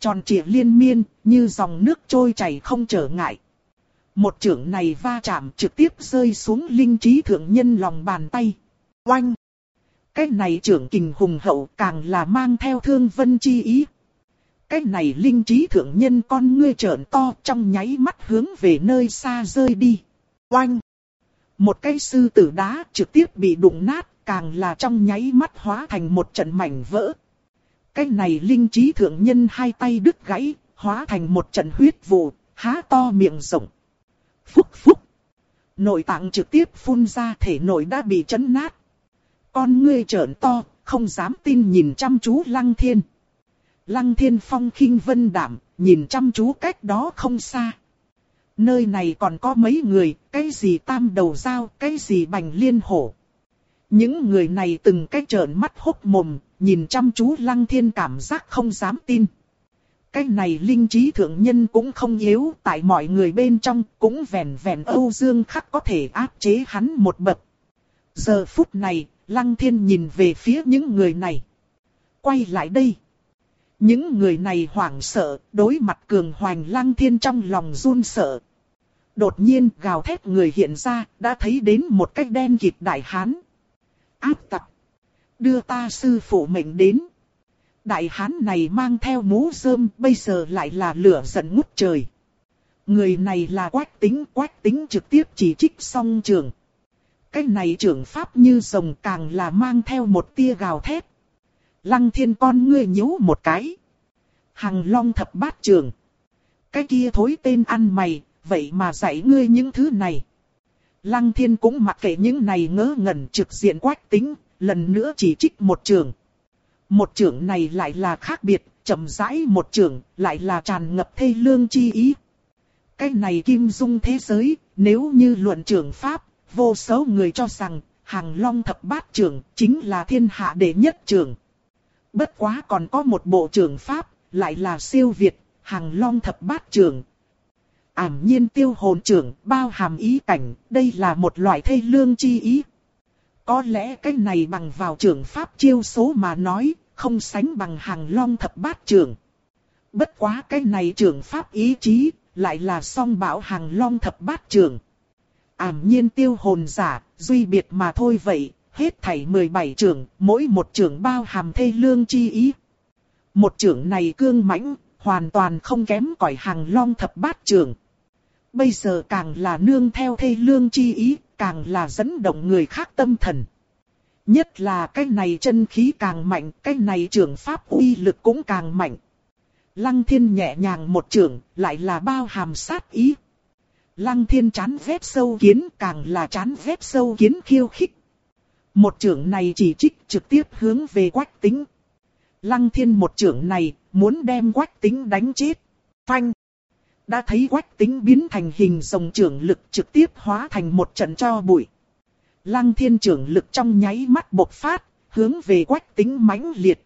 Tròn trịa liên miên, như dòng nước trôi chảy không trở ngại. Một trưởng này va chạm trực tiếp rơi xuống linh trí thượng nhân lòng bàn tay. Oanh! Cái này trưởng kình hùng hậu càng là mang theo thương vân chi ý. Cái này linh trí thượng nhân con ngươi trợn to trong nháy mắt hướng về nơi xa rơi đi. Oanh! Một cây sư tử đá trực tiếp bị đụng nát, càng là trong nháy mắt hóa thành một trận mảnh vỡ. Cái này linh trí thượng nhân hai tay đứt gãy, hóa thành một trận huyết vụ, há to miệng rộng. Phúc phúc! Nội tạng trực tiếp phun ra thể nội đã bị chấn nát. Con ngươi trợn to, không dám tin nhìn chăm chú lăng thiên. Lăng thiên phong khinh vân đảm, nhìn chăm chú cách đó không xa. Nơi này còn có mấy người, cái gì tam đầu dao, cái gì bành liên hổ. Những người này từng cái trợn mắt hốc mồm, nhìn chăm chú lăng thiên cảm giác không dám tin. Cái này linh trí thượng nhân cũng không yếu, tại mọi người bên trong cũng vẻn vẹn Âu Dương khắc có thể áp chế hắn một bậc. Giờ phút này, lăng thiên nhìn về phía những người này. Quay lại đây. Những người này hoảng sợ, đối mặt cường hoành lăng thiên trong lòng run sợ. Đột nhiên gào thét người hiện ra, đã thấy đến một cách đen kịt đại hán. Áp tập Đưa ta sư phụ mệnh đến. Đại hán này mang theo mũ rơm, bây giờ lại là lửa giận ngút trời. Người này là quách tính, quách tính trực tiếp chỉ trích song trường. Cái này trưởng pháp như rồng càng là mang theo một tia gào thét. Lăng thiên con ngươi nhíu một cái. Hằng long thập bát trường. Cái kia thối tên ăn mày, vậy mà dạy ngươi những thứ này. Lăng thiên cũng mặc kệ những này ngớ ngẩn trực diện quách tính, lần nữa chỉ trích một trường. Một trường này lại là khác biệt, chậm rãi một trường, lại là tràn ngập thê lương chi ý. Cái này kim dung thế giới, nếu như luận trường Pháp, vô số người cho rằng, hàng long thập bát trường chính là thiên hạ đệ nhất trường. Bất quá còn có một bộ trường Pháp, lại là siêu Việt, hàng long thập bát trường. Ảm nhiên tiêu hồn trưởng bao hàm ý cảnh, đây là một loại thê lương chi ý. Có lẽ cái này bằng vào trưởng Pháp chiêu số mà nói, không sánh bằng hàng long thập bát trưởng. Bất quá cái này trưởng Pháp ý chí, lại là song bảo hàng long thập bát trưởng. Ảm nhiên tiêu hồn giả, duy biệt mà thôi vậy, hết thảy 17 trưởng, mỗi một trưởng bao hàm thê lương chi ý. Một trưởng này cương mãnh, hoàn toàn không kém cỏi hàng long thập bát trưởng. Bây giờ càng là nương theo thê lương chi ý, càng là dẫn động người khác tâm thần. Nhất là cái này chân khí càng mạnh, cái này trưởng pháp uy lực cũng càng mạnh. Lăng thiên nhẹ nhàng một trưởng, lại là bao hàm sát ý. Lăng thiên chán vết sâu kiến càng là chán vết sâu kiến khiêu khích. Một trưởng này chỉ trích trực tiếp hướng về quách tính. Lăng thiên một trưởng này, muốn đem quách tính đánh chết. Phanh. Đã thấy quách tính biến thành hình rồng trưởng lực trực tiếp hóa thành một trận cho bụi. Lăng thiên trưởng lực trong nháy mắt bộc phát, hướng về quách tính mãnh liệt.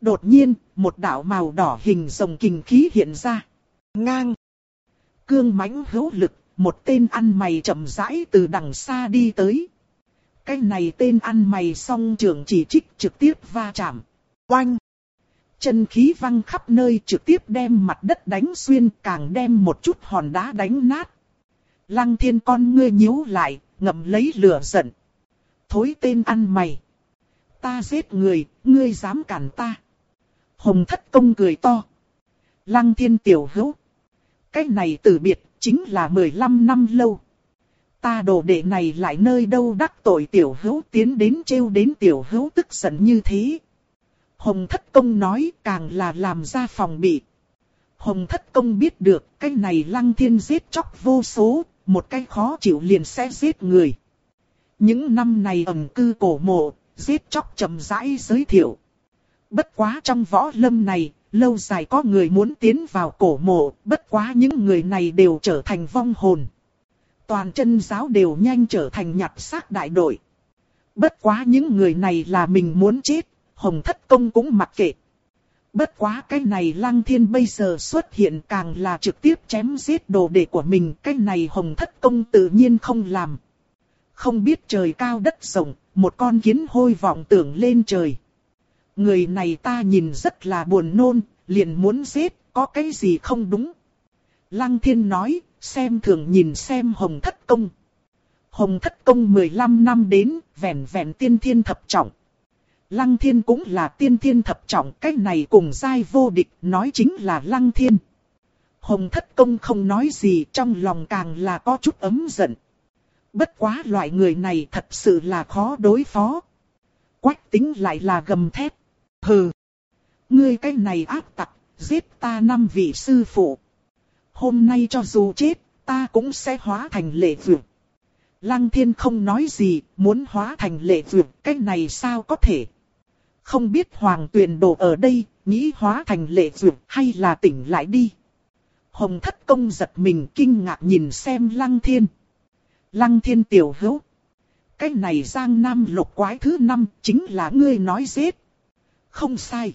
Đột nhiên, một đạo màu đỏ hình rồng kình khí hiện ra. Ngang. Cương mãnh hữu lực, một tên ăn mày chậm rãi từ đằng xa đi tới. Cái này tên ăn mày song trưởng chỉ trích trực tiếp va chạm. Oanh! Chân khí văng khắp nơi trực tiếp đem mặt đất đánh xuyên càng đem một chút hòn đá đánh nát. Lăng thiên con ngươi nhíu lại, ngậm lấy lửa giận. Thối tên ăn mày. Ta giết người, ngươi dám cản ta. Hồng thất công cười to. Lăng thiên tiểu hữu. Cái này từ biệt, chính là 15 năm lâu. Ta đồ đệ này lại nơi đâu đắc tội tiểu hữu tiến đến trêu đến tiểu hữu tức giận như thế. Hồng thất công nói càng là làm ra phòng bị. Hồng thất công biết được cái này lăng thiên giết chóc vô số, một cái khó chịu liền sẽ giết người. Những năm này ẩn cư cổ mộ, giết chóc chậm rãi giới thiệu. Bất quá trong võ lâm này, lâu dài có người muốn tiến vào cổ mộ, bất quá những người này đều trở thành vong hồn. Toàn chân giáo đều nhanh trở thành nhặt xác đại đội. Bất quá những người này là mình muốn chết, hồng thất công cũng mặc kệ. Bất quá cái này lăng thiên bây giờ xuất hiện càng là trực tiếp chém giết đồ đệ của mình, cái này hồng thất công tự nhiên không làm. Không biết trời cao đất rộng, một con kiến hôi vọng tưởng lên trời. Người này ta nhìn rất là buồn nôn, liền muốn giết, có cái gì không đúng. Lăng thiên nói, xem thường nhìn xem hồng thất công. Hồng thất công 15 năm đến, vẻn vẹn tiên thiên thập trọng. Lăng thiên cũng là tiên thiên thập trọng, cái này cùng giai vô địch, nói chính là lăng thiên. Hồng thất công không nói gì, trong lòng càng là có chút ấm giận. Bất quá loại người này thật sự là khó đối phó. Quách tính lại là gầm thép. Hừ. Ngươi cái này ác tặc, giết ta năm vị sư phụ. Hôm nay cho dù chết, ta cũng sẽ hóa thành lệ vượt. Lăng thiên không nói gì, muốn hóa thành lệ vượt, cái này sao có thể. Không biết hoàng tuyền đồ ở đây, nghĩ hóa thành lệ duyệt hay là tỉnh lại đi. Hồng thất công giật mình kinh ngạc nhìn xem lăng thiên. Lăng thiên tiểu hữu. Cái này giang nam lục quái thứ năm chính là ngươi nói giết. Không sai.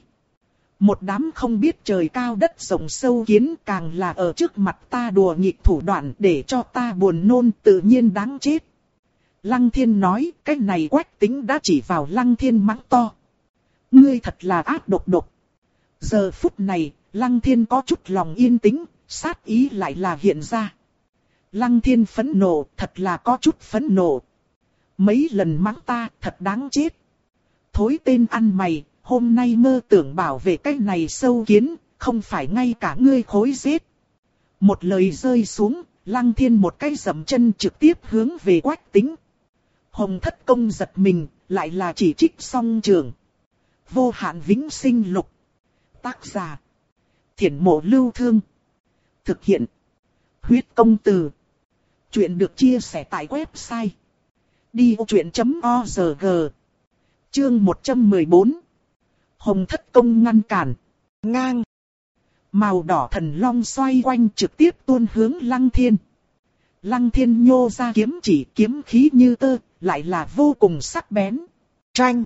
Một đám không biết trời cao đất rộng sâu kiến càng là ở trước mặt ta đùa nghịch thủ đoạn để cho ta buồn nôn tự nhiên đáng chết. Lăng thiên nói cái này quách tính đã chỉ vào lăng thiên mắng to. Ngươi thật là ác độc độc. Giờ phút này, lăng thiên có chút lòng yên tĩnh, sát ý lại là hiện ra. Lăng thiên phẫn nộ, thật là có chút phẫn nộ. Mấy lần mắng ta, thật đáng chết. Thối tên ăn mày, hôm nay mơ tưởng bảo vệ cái này sâu kiến, không phải ngay cả ngươi khối giết. Một lời rơi xuống, lăng thiên một cái dầm chân trực tiếp hướng về quách tính. Hồng thất công giật mình, lại là chỉ trích song trường. Vô hạn vĩnh sinh lục. Tác giả. Thiển mộ lưu thương. Thực hiện. Huyết công từ. Chuyện được chia sẻ tại website. Đi vô chuyện.org Chương 114 Hồng thất công ngăn cản. Ngang. Màu đỏ thần long xoay quanh trực tiếp tuôn hướng lăng thiên. Lăng thiên nhô ra kiếm chỉ kiếm khí như tơ, lại là vô cùng sắc bén. Tranh.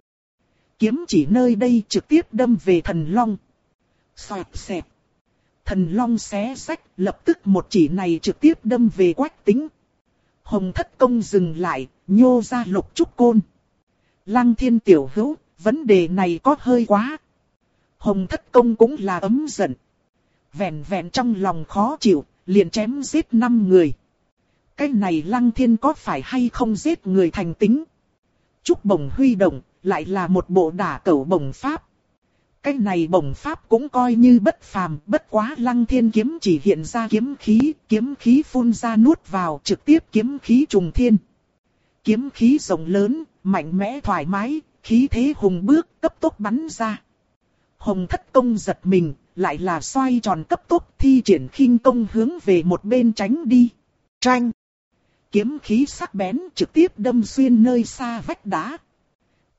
Kiếm chỉ nơi đây trực tiếp đâm về thần long. Xoạp xẹp. Thần long xé sách, lập tức một chỉ này trực tiếp đâm về quách tính. Hồng thất công dừng lại, nhô ra lục trúc côn. Lăng thiên tiểu hữu, vấn đề này có hơi quá. Hồng thất công cũng là ấm giận. Vẹn vẹn trong lòng khó chịu, liền chém giết năm người. Cái này lăng thiên có phải hay không giết người thành tính? Trúc bổng huy động, lại là một bộ đả cẩu bổng pháp. Cái này bổng pháp cũng coi như bất phàm, bất quá lăng thiên kiếm chỉ hiện ra kiếm khí, kiếm khí phun ra nuốt vào trực tiếp kiếm khí trùng thiên. Kiếm khí rộng lớn, mạnh mẽ thoải mái, khí thế hùng bước cấp tốc bắn ra. Hồng thất công giật mình, lại là xoay tròn cấp tốc thi triển khinh công hướng về một bên tránh đi. Tranh! Kiếm khí sắc bén trực tiếp đâm xuyên nơi xa vách đá.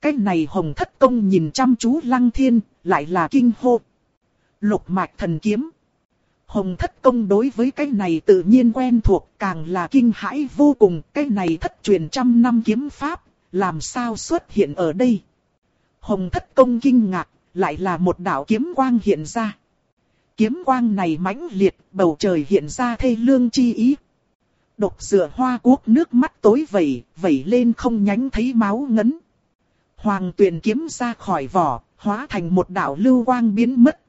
Cái này hồng thất công nhìn chăm chú lăng thiên, lại là kinh hô. Lục mạch thần kiếm. Hồng thất công đối với cái này tự nhiên quen thuộc, càng là kinh hãi vô cùng. Cái này thất truyền trăm năm kiếm pháp, làm sao xuất hiện ở đây? Hồng thất công kinh ngạc, lại là một đạo kiếm quang hiện ra. Kiếm quang này mãnh liệt, bầu trời hiện ra thê lương chi ý. Độc dựa hoa quốc nước mắt tối vẩy, vẩy lên không nhánh thấy máu ngấn. Hoàng tuyển kiếm ra khỏi vỏ, hóa thành một đạo lưu quang biến mất.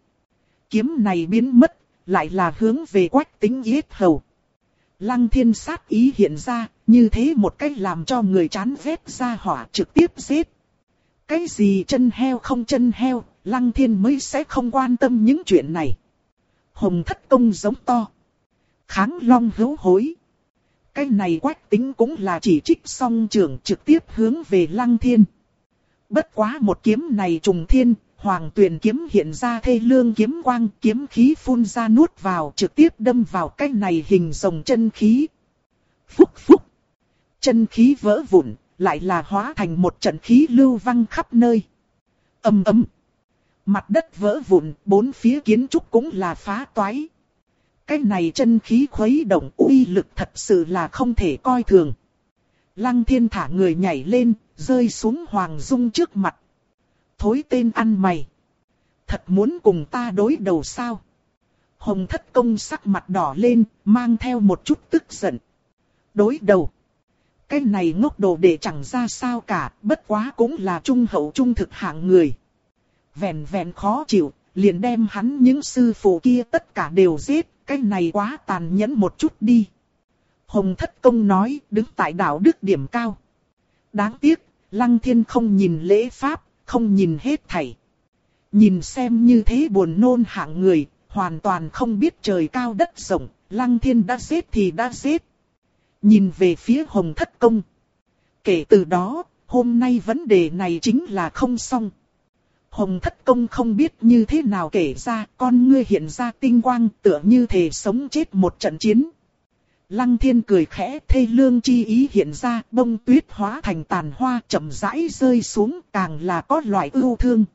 Kiếm này biến mất, lại là hướng về quách tính yết hầu. Lăng thiên sát ý hiện ra, như thế một cách làm cho người chán ghét ra hỏa trực tiếp giết. Cái gì chân heo không chân heo, lăng thiên mới sẽ không quan tâm những chuyện này. Hồng thất công giống to. Kháng long hữu hối. Cái này quách tính cũng là chỉ trích song trưởng trực tiếp hướng về lăng thiên. Bất quá một kiếm này trùng thiên, hoàng tuyển kiếm hiện ra thê lương kiếm quang, kiếm khí phun ra nuốt vào trực tiếp đâm vào cái này hình rồng chân khí. Phúc phúc. Chân khí vỡ vụn, lại là hóa thành một trận khí lưu văng khắp nơi. ầm ầm, Mặt đất vỡ vụn, bốn phía kiến trúc cũng là phá toái. Cái này chân khí khuấy động uy lực thật sự là không thể coi thường. Lăng thiên thả người nhảy lên, rơi xuống Hoàng Dung trước mặt. Thối tên ăn mày. Thật muốn cùng ta đối đầu sao? Hồng thất công sắc mặt đỏ lên, mang theo một chút tức giận. Đối đầu. Cái này ngốc đồ để chẳng ra sao cả, bất quá cũng là trung hậu trung thực hạng người. Vẹn vẹn khó chịu, liền đem hắn những sư phụ kia tất cả đều giết, cái này quá tàn nhẫn một chút đi. Hồng thất công nói, đứng tại đạo đức điểm cao. Đáng tiếc, lăng thiên không nhìn lễ pháp, không nhìn hết thảy. Nhìn xem như thế buồn nôn hạng người, hoàn toàn không biết trời cao đất rộng, lăng thiên đã giết thì đã giết. Nhìn về phía hồng thất công. Kể từ đó, hôm nay vấn đề này chính là không xong. Hồng thất công không biết như thế nào kể ra, con ngươi hiện ra tinh quang tựa như thể sống chết một trận chiến. Lăng thiên cười khẽ thê lương chi ý hiện ra, bông tuyết hóa thành tàn hoa chậm rãi rơi xuống, càng là có loại ưu thương.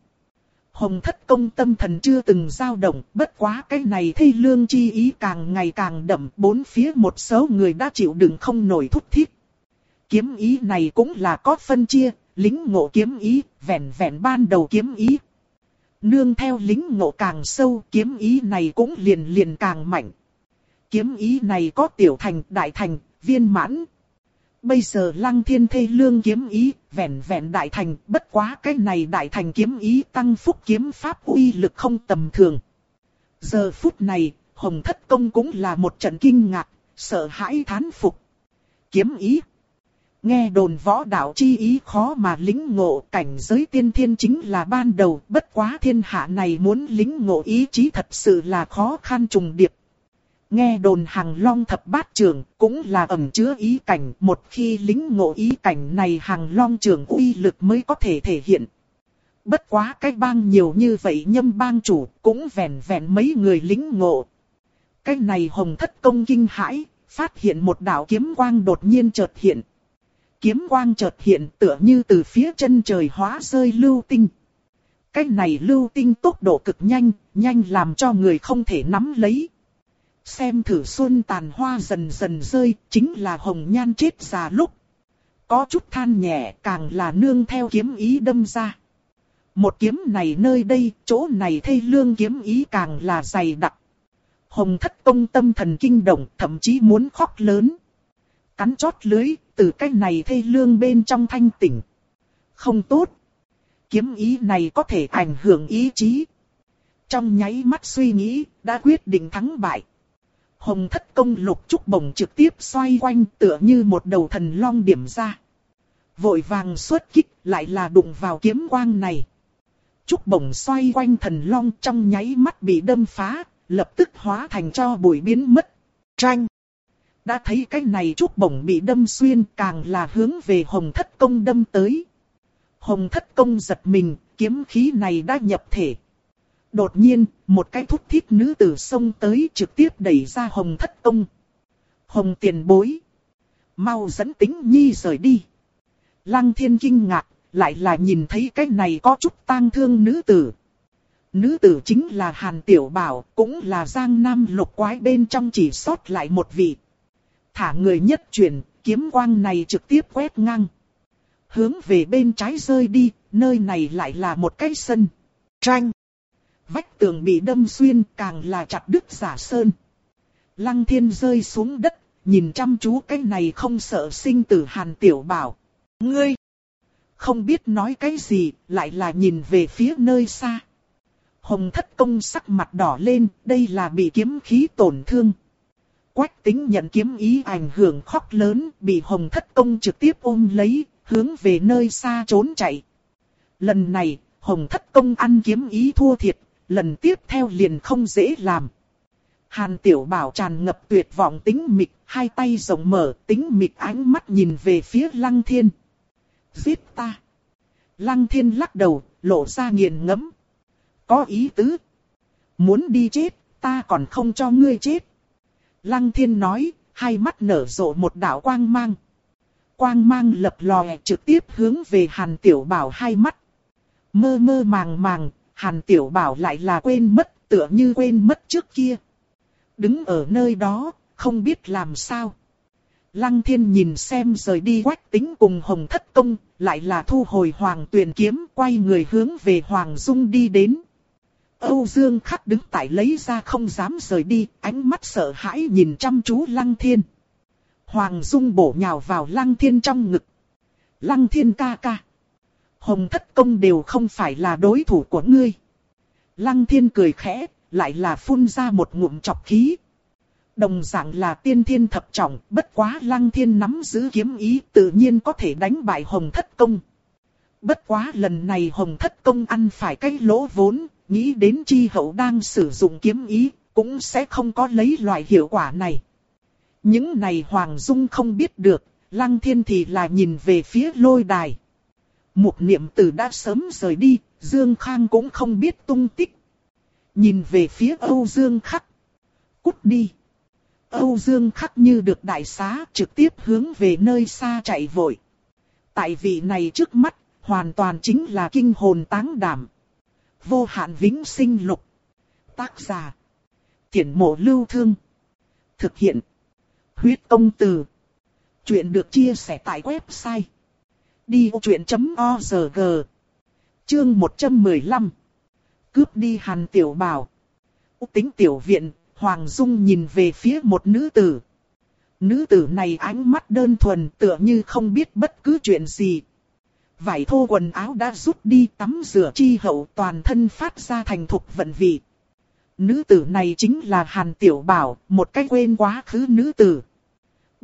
Hồng thất công tâm thần chưa từng dao động, bất quá cái này thê lương chi ý càng ngày càng đậm, bốn phía một số người đã chịu đựng không nổi thúc thiết. Kiếm ý này cũng là có phân chia, lính ngộ kiếm ý, vẹn vẹn ban đầu kiếm ý. Nương theo lính ngộ càng sâu, kiếm ý này cũng liền liền càng mạnh. Kiếm ý này có tiểu thành, đại thành, viên mãn. Bây giờ lăng thiên thê lương kiếm ý, vẹn vẹn đại thành, bất quá cái này đại thành kiếm ý tăng phúc kiếm pháp uy lực không tầm thường. Giờ phút này, hồng thất công cũng là một trận kinh ngạc, sợ hãi thán phục. Kiếm ý. Nghe đồn võ đạo chi ý khó mà lính ngộ cảnh giới tiên thiên chính là ban đầu, bất quá thiên hạ này muốn lính ngộ ý chí thật sự là khó khăn trùng điệp. Nghe đồn hàng long thập bát trường cũng là ẩn chứa ý cảnh, một khi lính ngộ ý cảnh này hàng long trường uy lực mới có thể thể hiện. Bất quá cái bang nhiều như vậy nhâm bang chủ cũng vẹn vẹn mấy người lính ngộ. Cái này hồng thất công kinh hãi, phát hiện một đạo kiếm quang đột nhiên chợt hiện kiếm quang chợt hiện tựa như từ phía chân trời hóa rơi lưu tinh. Cái này lưu tinh tốc độ cực nhanh, nhanh làm cho người không thể nắm lấy. Xem thử xuân tàn hoa dần dần rơi, chính là hồng nhan chết già lúc. Có chút than nhẹ càng là nương theo kiếm ý đâm ra. Một kiếm này nơi đây, chỗ này thây lương kiếm ý càng là dày đặc. Hồng thất công tâm thần kinh động, thậm chí muốn khóc lớn. Cắn chót lưới, từ cái này thây lương bên trong thanh tỉnh. Không tốt. Kiếm ý này có thể ảnh hưởng ý chí. Trong nháy mắt suy nghĩ, đã quyết định thắng bại. Hồng thất công lục trúc bổng trực tiếp xoay quanh tựa như một đầu thần long điểm ra. Vội vàng xuất kích lại là đụng vào kiếm quang này. Trúc bổng xoay quanh thần long trong nháy mắt bị đâm phá, lập tức hóa thành cho bụi biến mất. Tranh! Đã thấy cái này trúc bổng bị đâm xuyên càng là hướng về hồng thất công đâm tới. Hồng thất công giật mình, kiếm khí này đã nhập thể. Đột nhiên, một cái thúc thiết nữ tử xông tới trực tiếp đẩy ra hồng thất công. Hồng tiền bối. Mau dẫn tính nhi rời đi. Lăng thiên kinh ngạc, lại là nhìn thấy cái này có chút tang thương nữ tử. Nữ tử chính là Hàn Tiểu Bảo, cũng là Giang Nam lục quái bên trong chỉ sót lại một vị thả người nhất chuyển, kiếm quang này trực tiếp quét ngang. Hướng về bên trái rơi đi, nơi này lại là một cái sân. Tranh. Vách tường bị đâm xuyên càng là chặt đứt giả sơn. Lăng thiên rơi xuống đất, nhìn chăm chú cái này không sợ sinh tử hàn tiểu bảo. Ngươi! Không biết nói cái gì, lại là nhìn về phía nơi xa. Hồng thất công sắc mặt đỏ lên, đây là bị kiếm khí tổn thương. Quách tính nhận kiếm ý ảnh hưởng khóc lớn, bị hồng thất công trực tiếp ôm lấy, hướng về nơi xa trốn chạy. Lần này, hồng thất công ăn kiếm ý thua thiệt, lần tiếp theo liền không dễ làm. Hàn tiểu bảo tràn ngập tuyệt vọng tính mịch, hai tay rộng mở, tính mịch ánh mắt nhìn về phía lăng thiên. Giết ta! Lăng thiên lắc đầu, lộ ra nghiền ngẫm. Có ý tứ. Muốn đi chết, ta còn không cho ngươi chết. Lăng thiên nói, hai mắt nở rộ một đạo quang mang. Quang mang lập lòe trực tiếp hướng về Hàn Tiểu Bảo hai mắt. Mơ mơ màng màng, Hàn Tiểu Bảo lại là quên mất, tựa như quên mất trước kia. Đứng ở nơi đó, không biết làm sao. Lăng thiên nhìn xem rời đi quách tính cùng hồng thất công, lại là thu hồi hoàng tuyển kiếm quay người hướng về hoàng dung đi đến. Âu Dương khắc đứng tại lấy ra không dám rời đi, ánh mắt sợ hãi nhìn chăm chú Lăng Thiên. Hoàng Dung bổ nhào vào Lăng Thiên trong ngực. Lăng Thiên ca ca. Hồng thất công đều không phải là đối thủ của ngươi. Lăng Thiên cười khẽ, lại là phun ra một ngụm chọc khí. Đồng dạng là tiên thiên thập trọng, bất quá Lăng Thiên nắm giữ kiếm ý tự nhiên có thể đánh bại Hồng thất công. Bất quá lần này hồng thất công ăn phải cái lỗ vốn, nghĩ đến chi hậu đang sử dụng kiếm ý, cũng sẽ không có lấy loại hiệu quả này. Những này Hoàng Dung không biết được, Lăng Thiên thì là nhìn về phía lôi đài. Một niệm tử đã sớm rời đi, Dương Khang cũng không biết tung tích. Nhìn về phía Âu Dương Khắc. Cút đi. Âu Dương Khắc như được đại xá trực tiếp hướng về nơi xa chạy vội. Tại vị này trước mắt, hoàn toàn chính là kinh hồn táng đảm. Vô hạn vĩnh sinh lục. Tác giả. Tiễn mộ lưu thương. Thực hiện. Huyết công từ. Chuyện được chia sẻ tại website. Đi vô chuyện.org Chương 115 Cướp đi hàn tiểu bảo. Tính tiểu viện, Hoàng Dung nhìn về phía một nữ tử. Nữ tử này ánh mắt đơn thuần tựa như không biết bất cứ chuyện gì. Vải thô quần áo đã rút đi tắm rửa chi hậu toàn thân phát ra thành thục vận vị. Nữ tử này chính là Hàn Tiểu Bảo, một cách quên quá khứ nữ tử.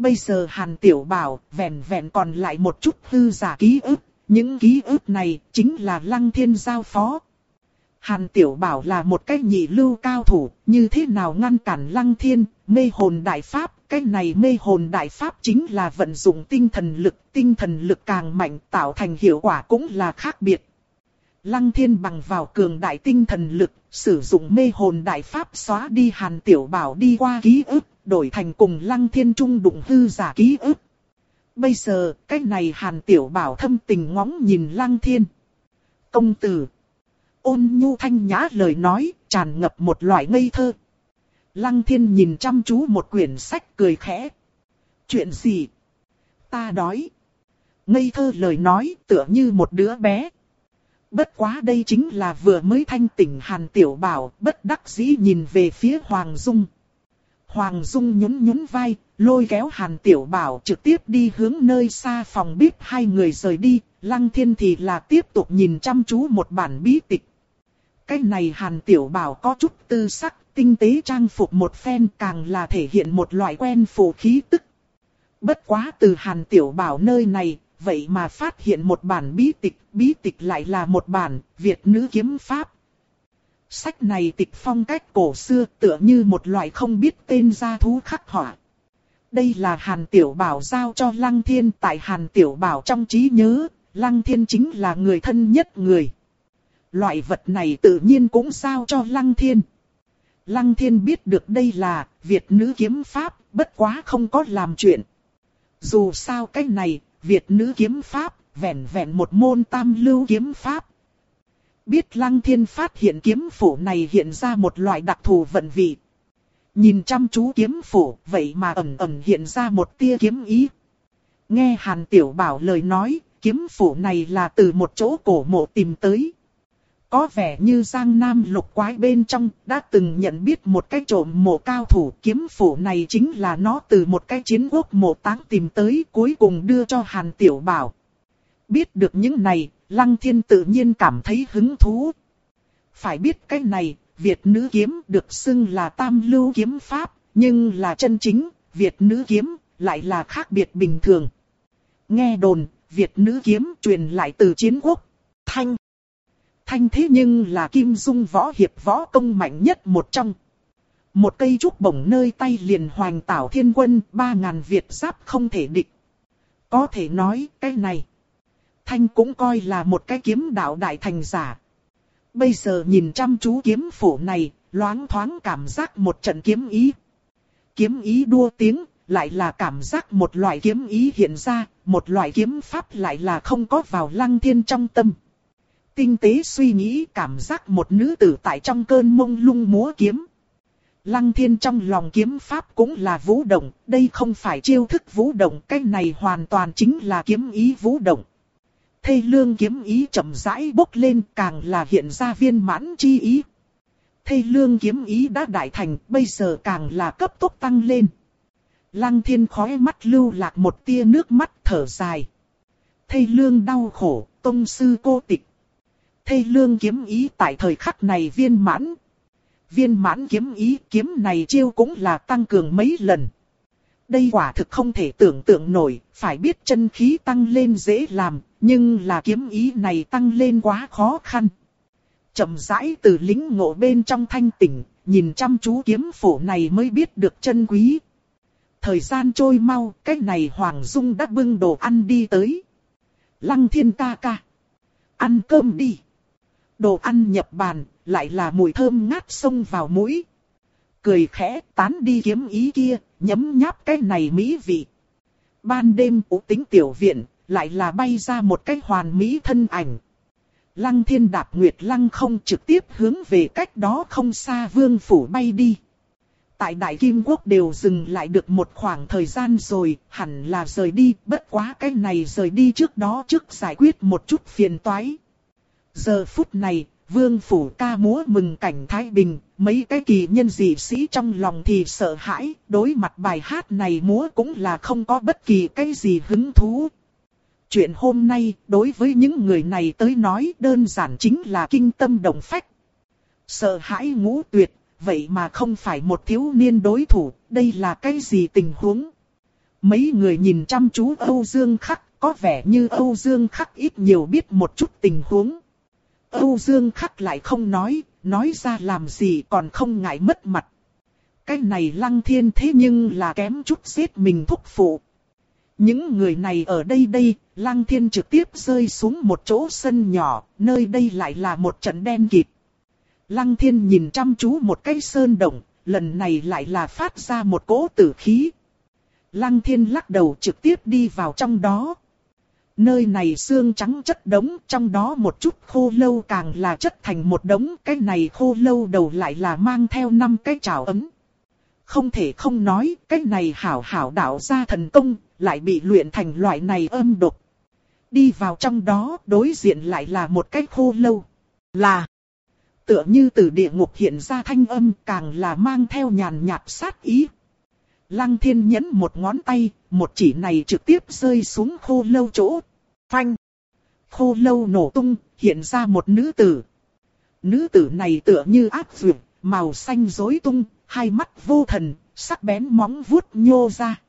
Bây giờ Hàn Tiểu Bảo vẹn vẹn còn lại một chút hư giả ký ức, những ký ức này chính là Lăng Thiên giao phó. Hàn Tiểu Bảo là một cái nhị lưu cao thủ, như thế nào ngăn cản Lăng Thiên, mê hồn đại pháp, cái này mê hồn đại pháp chính là vận dụng tinh thần lực, tinh thần lực càng mạnh tạo thành hiệu quả cũng là khác biệt. Lăng Thiên bằng vào cường đại tinh thần lực, sử dụng mê hồn đại pháp xóa đi Hàn Tiểu Bảo đi qua ký ức, đổi thành cùng Lăng Thiên trung đụng hư giả ký ức. Bây giờ, cái này Hàn Tiểu Bảo thâm tình ngóng nhìn Lăng Thiên. Công tử. Ôn nhu thanh nhã lời nói, tràn ngập một loại ngây thơ. Lăng Thiên nhìn chăm chú một quyển sách cười khẽ. Chuyện gì? Ta đói. Ngây thơ lời nói tựa như một đứa bé. Bất quá đây chính là vừa mới thanh tỉnh Hàn Tiểu Bảo, bất đắc dĩ nhìn về phía Hoàng Dung. Hoàng Dung nhún nhún vai, lôi kéo Hàn Tiểu Bảo trực tiếp đi hướng nơi xa phòng bếp hai người rời đi, Lăng Thiên thì là tiếp tục nhìn chăm chú một bản bí tịch. Cái này Hàn Tiểu Bảo có chút tư sắc, tinh tế trang phục một phen càng là thể hiện một loại quen phù khí tức. Bất quá từ Hàn Tiểu Bảo nơi này, vậy mà phát hiện một bản bí tịch, bí tịch lại là một bản Việt nữ kiếm pháp. Sách này tịch phong cách cổ xưa tựa như một loại không biết tên gia thú khắc họa. Đây là Hàn Tiểu Bảo giao cho Lăng Thiên tại Hàn Tiểu Bảo trong trí nhớ, Lăng Thiên chính là người thân nhất người. Loại vật này tự nhiên cũng giao cho Lăng Thiên. Lăng Thiên biết được đây là Việt nữ kiếm pháp, bất quá không có làm chuyện. Dù sao cái này, Việt nữ kiếm pháp, vẹn vẹn một môn tam lưu kiếm pháp. Biết Lăng Thiên phát hiện kiếm phủ này hiện ra một loại đặc thù vận vị. Nhìn chăm chú kiếm phủ, vậy mà ẩn ẩn hiện ra một tia kiếm ý. Nghe Hàn Tiểu Bảo lời nói, kiếm phủ này là từ một chỗ cổ mộ tìm tới. Có vẻ như Giang Nam lục quái bên trong đã từng nhận biết một cái trộm mộ cao thủ kiếm phủ này chính là nó từ một cái chiến quốc mộ táng tìm tới cuối cùng đưa cho Hàn Tiểu Bảo. Biết được những này, Lăng Thiên tự nhiên cảm thấy hứng thú. Phải biết cái này, Việt nữ kiếm được xưng là tam lưu kiếm pháp, nhưng là chân chính, Việt nữ kiếm lại là khác biệt bình thường. Nghe đồn, Việt nữ kiếm truyền lại từ chiến quốc, thanh thanh thế nhưng là kim dung võ hiệp võ công mạnh nhất một trong. Một cây trúc bổng nơi tay liền hoành tảo thiên quân, ba ngàn Việt giáp không thể địch. Có thể nói cái này. Thanh cũng coi là một cái kiếm đạo đại thành giả. Bây giờ nhìn chăm chú kiếm phủ này, loáng thoáng cảm giác một trận kiếm ý. Kiếm ý đua tiếng, lại là cảm giác một loại kiếm ý hiện ra, một loại kiếm pháp lại là không có vào lăng thiên trong tâm tinh tế suy nghĩ cảm giác một nữ tử tại trong cơn mông lung múa kiếm. Lăng thiên trong lòng kiếm pháp cũng là vũ động, đây không phải chiêu thức vũ động, cái này hoàn toàn chính là kiếm ý vũ động thê lương kiếm ý chậm rãi bốc lên càng là hiện ra viên mãn chi ý. Thê lương kiếm ý đã đại thành, bây giờ càng là cấp tốc tăng lên. Lăng thiên khói mắt lưu lạc một tia nước mắt thở dài. Thê lương đau khổ, tông sư cô tịch thê lương kiếm ý tại thời khắc này viên mãn. Viên mãn kiếm ý kiếm này chiêu cũng là tăng cường mấy lần đây quả thực không thể tưởng tượng nổi, phải biết chân khí tăng lên dễ làm, nhưng là kiếm ý này tăng lên quá khó khăn. Chậm rãi từ lính ngộ bên trong thanh tỉnh, nhìn chăm chú kiếm phổ này mới biết được chân quý. Thời gian trôi mau, cái này Hoàng Dung đã bưng đồ ăn đi tới. Lăng thiên ca ca. Ăn cơm đi. Đồ ăn nhập bàn, lại là mùi thơm ngát xông vào mũi. Cười khẽ tán đi kiếm ý kia, nhấm nháp cái này mỹ vị. Ban đêm ủ tính tiểu viện, lại là bay ra một cái hoàn mỹ thân ảnh. Lăng thiên đạp nguyệt lăng không trực tiếp hướng về cách đó không xa vương phủ bay đi. Tại Đại Kim Quốc đều dừng lại được một khoảng thời gian rồi, hẳn là rời đi, bất quá cái này rời đi trước đó trước giải quyết một chút phiền toái. Giờ phút này, vương phủ ca múa mừng cảnh Thái Bình, mấy cái kỳ nhân dị sĩ trong lòng thì sợ hãi, đối mặt bài hát này múa cũng là không có bất kỳ cái gì hứng thú. Chuyện hôm nay, đối với những người này tới nói đơn giản chính là kinh tâm động phách. Sợ hãi ngũ tuyệt, vậy mà không phải một thiếu niên đối thủ, đây là cái gì tình huống? Mấy người nhìn chăm chú Âu Dương Khắc, có vẻ như Âu Dương Khắc ít nhiều biết một chút tình huống. Âu Dương Khắc lại không nói, nói ra làm gì còn không ngại mất mặt. Cái này lăng thiên thế nhưng là kém chút giết mình thúc phụ. Những người này ở đây đây, lăng thiên trực tiếp rơi xuống một chỗ sân nhỏ, nơi đây lại là một trận đen kịt. Lăng thiên nhìn chăm chú một cái sơn động, lần này lại là phát ra một cỗ tử khí. Lăng thiên lắc đầu trực tiếp đi vào trong đó. Nơi này xương trắng chất đống, trong đó một chút khô lâu càng là chất thành một đống, cái này khô lâu đầu lại là mang theo năm cái chảo ấm. Không thể không nói, cái này hảo hảo đạo ra thần công, lại bị luyện thành loại này âm độc. Đi vào trong đó, đối diện lại là một cái khô lâu. Là, tựa như từ địa ngục hiện ra thanh âm càng là mang theo nhàn nhạt sát ý. Lăng thiên nhấn một ngón tay, một chỉ này trực tiếp rơi xuống khô lâu chỗ. Phanh! Khô lâu nổ tung, hiện ra một nữ tử. Nữ tử này tựa như áp vượt, màu xanh rối tung, hai mắt vô thần, sắc bén móng vuốt nhô ra.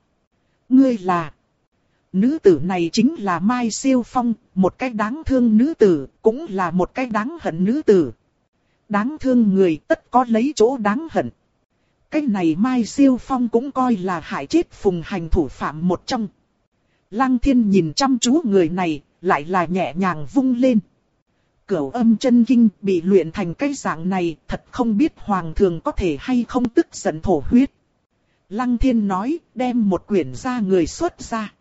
Ngươi là... Nữ tử này chính là Mai Siêu Phong, một cái đáng thương nữ tử, cũng là một cái đáng hận nữ tử. Đáng thương người tất có lấy chỗ đáng hận. Cái này Mai Siêu Phong cũng coi là hại chết phùng hành thủ phạm một trong. Lăng thiên nhìn chăm chú người này, lại là nhẹ nhàng vung lên. Cửu âm chân kinh bị luyện thành cái dạng này, thật không biết hoàng thường có thể hay không tức giận thổ huyết. Lăng thiên nói, đem một quyển ra người xuất ra.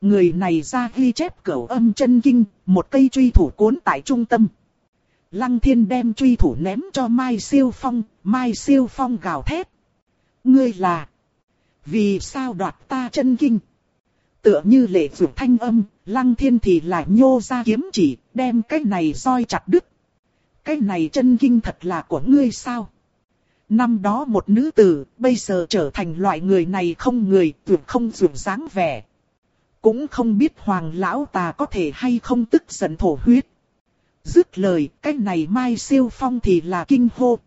Người này ra ghi chép cửu âm chân kinh, một cây truy thủ cuốn tại trung tâm. Lăng thiên đem truy thủ ném cho Mai Siêu Phong, Mai Siêu Phong gào thét. Ngươi là, vì sao đoạt ta chân kinh? Tựa như lệ vượt thanh âm, lăng thiên thì lại nhô ra kiếm chỉ, đem cái này roi chặt đứt. Cái này chân kinh thật là của ngươi sao? Năm đó một nữ tử, bây giờ trở thành loại người này không người, tuyệt không dường dáng vẻ. Cũng không biết hoàng lão ta có thể hay không tức giận thổ huyết. Dứt lời, cái này Mai Siêu Phong thì là kinh hô.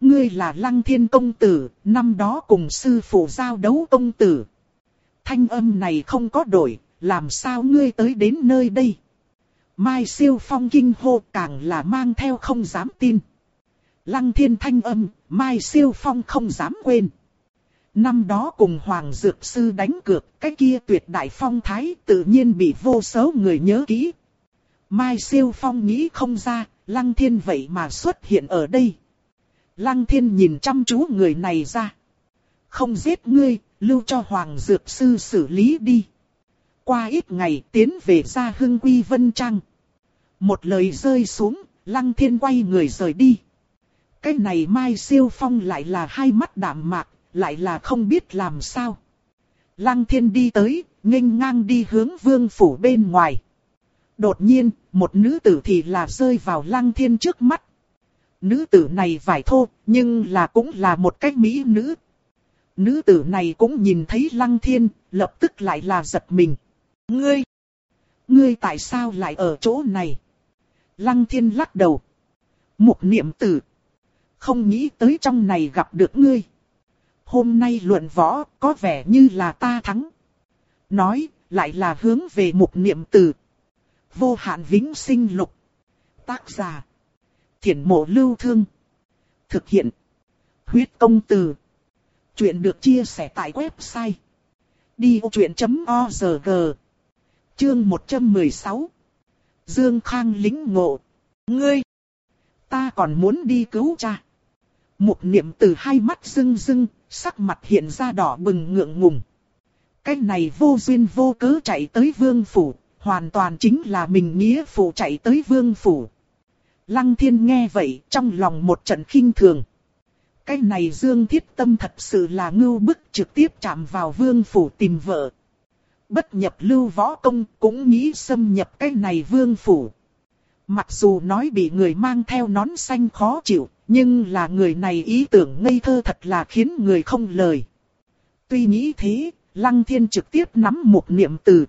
Ngươi là Lăng Thiên Công Tử, năm đó cùng sư phụ giao đấu công tử. Thanh âm này không có đổi, làm sao ngươi tới đến nơi đây? Mai Siêu Phong kinh hô càng là mang theo không dám tin. Lăng Thiên thanh âm, Mai Siêu Phong không dám quên. Năm đó cùng Hoàng Dược Sư đánh cược, cái kia tuyệt đại phong thái tự nhiên bị vô số người nhớ kỹ. Mai Siêu Phong nghĩ không ra, Lăng Thiên vậy mà xuất hiện ở đây. Lăng Thiên nhìn chăm chú người này ra. Không giết ngươi, lưu cho Hoàng Dược Sư xử lý đi. Qua ít ngày tiến về ra hưng quy vân trang. Một lời rơi xuống, Lăng Thiên quay người rời đi. Cái này Mai Siêu Phong lại là hai mắt đạm mạc, lại là không biết làm sao. Lăng Thiên đi tới, nghênh ngang đi hướng vương phủ bên ngoài. Đột nhiên, một nữ tử thì là rơi vào Lăng Thiên trước mắt. Nữ tử này vải thô, nhưng là cũng là một cách mỹ nữ. Nữ tử này cũng nhìn thấy Lăng Thiên, lập tức lại là giật mình. Ngươi! Ngươi tại sao lại ở chỗ này? Lăng Thiên lắc đầu. Một niệm tử. Không nghĩ tới trong này gặp được ngươi. hôm nay luận võ có vẻ như là ta thắng. Nói, lại là hướng về mục niệm tử. Vô hạn vĩnh sinh lục. Tác giả. Thiển mộ lưu thương. Thực hiện. Huyết công từ. Chuyện được chia sẻ tại website. Đi vô chuyện.org Chương 116 Dương Khang lính ngộ. Ngươi! Ta còn muốn đi cứu cha. Một niệm từ hai mắt rưng rưng, sắc mặt hiện ra đỏ bừng ngượng ngùng. Cái này vô duyên vô cớ chạy tới vương phủ, hoàn toàn chính là mình nghĩa phụ chạy tới vương phủ. Lăng thiên nghe vậy, trong lòng một trận khinh thường. Cái này Dương Thiết Tâm thật sự là ngưu bức trực tiếp chạm vào vương phủ tìm vợ. Bất nhập lưu võ công cũng nghĩ xâm nhập cái này vương phủ. Mặc dù nói bị người mang theo nón xanh khó chịu, nhưng là người này ý tưởng ngây thơ thật là khiến người không lời. Tuy nghĩ thế, Lăng Thiên trực tiếp nắm một niệm từ.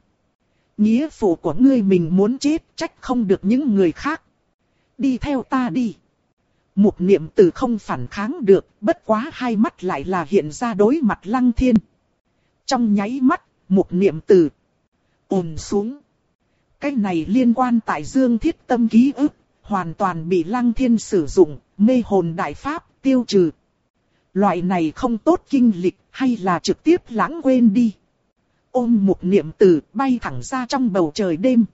Nghĩa phụ của ngươi mình muốn chết trách không được những người khác. Đi theo ta đi. Một niệm từ không phản kháng được, bất quá hai mắt lại là hiện ra đối mặt Lăng Thiên. Trong nháy mắt, một niệm từ ồn xuống. Cái này liên quan tại Dương Thiết Tâm ký ức, hoàn toàn bị Lăng Thiên sử dụng, mê hồn đại pháp, tiêu trừ. Loại này không tốt kinh lịch, hay là trực tiếp lãng quên đi. Ôm một niệm từ bay thẳng ra trong bầu trời đêm.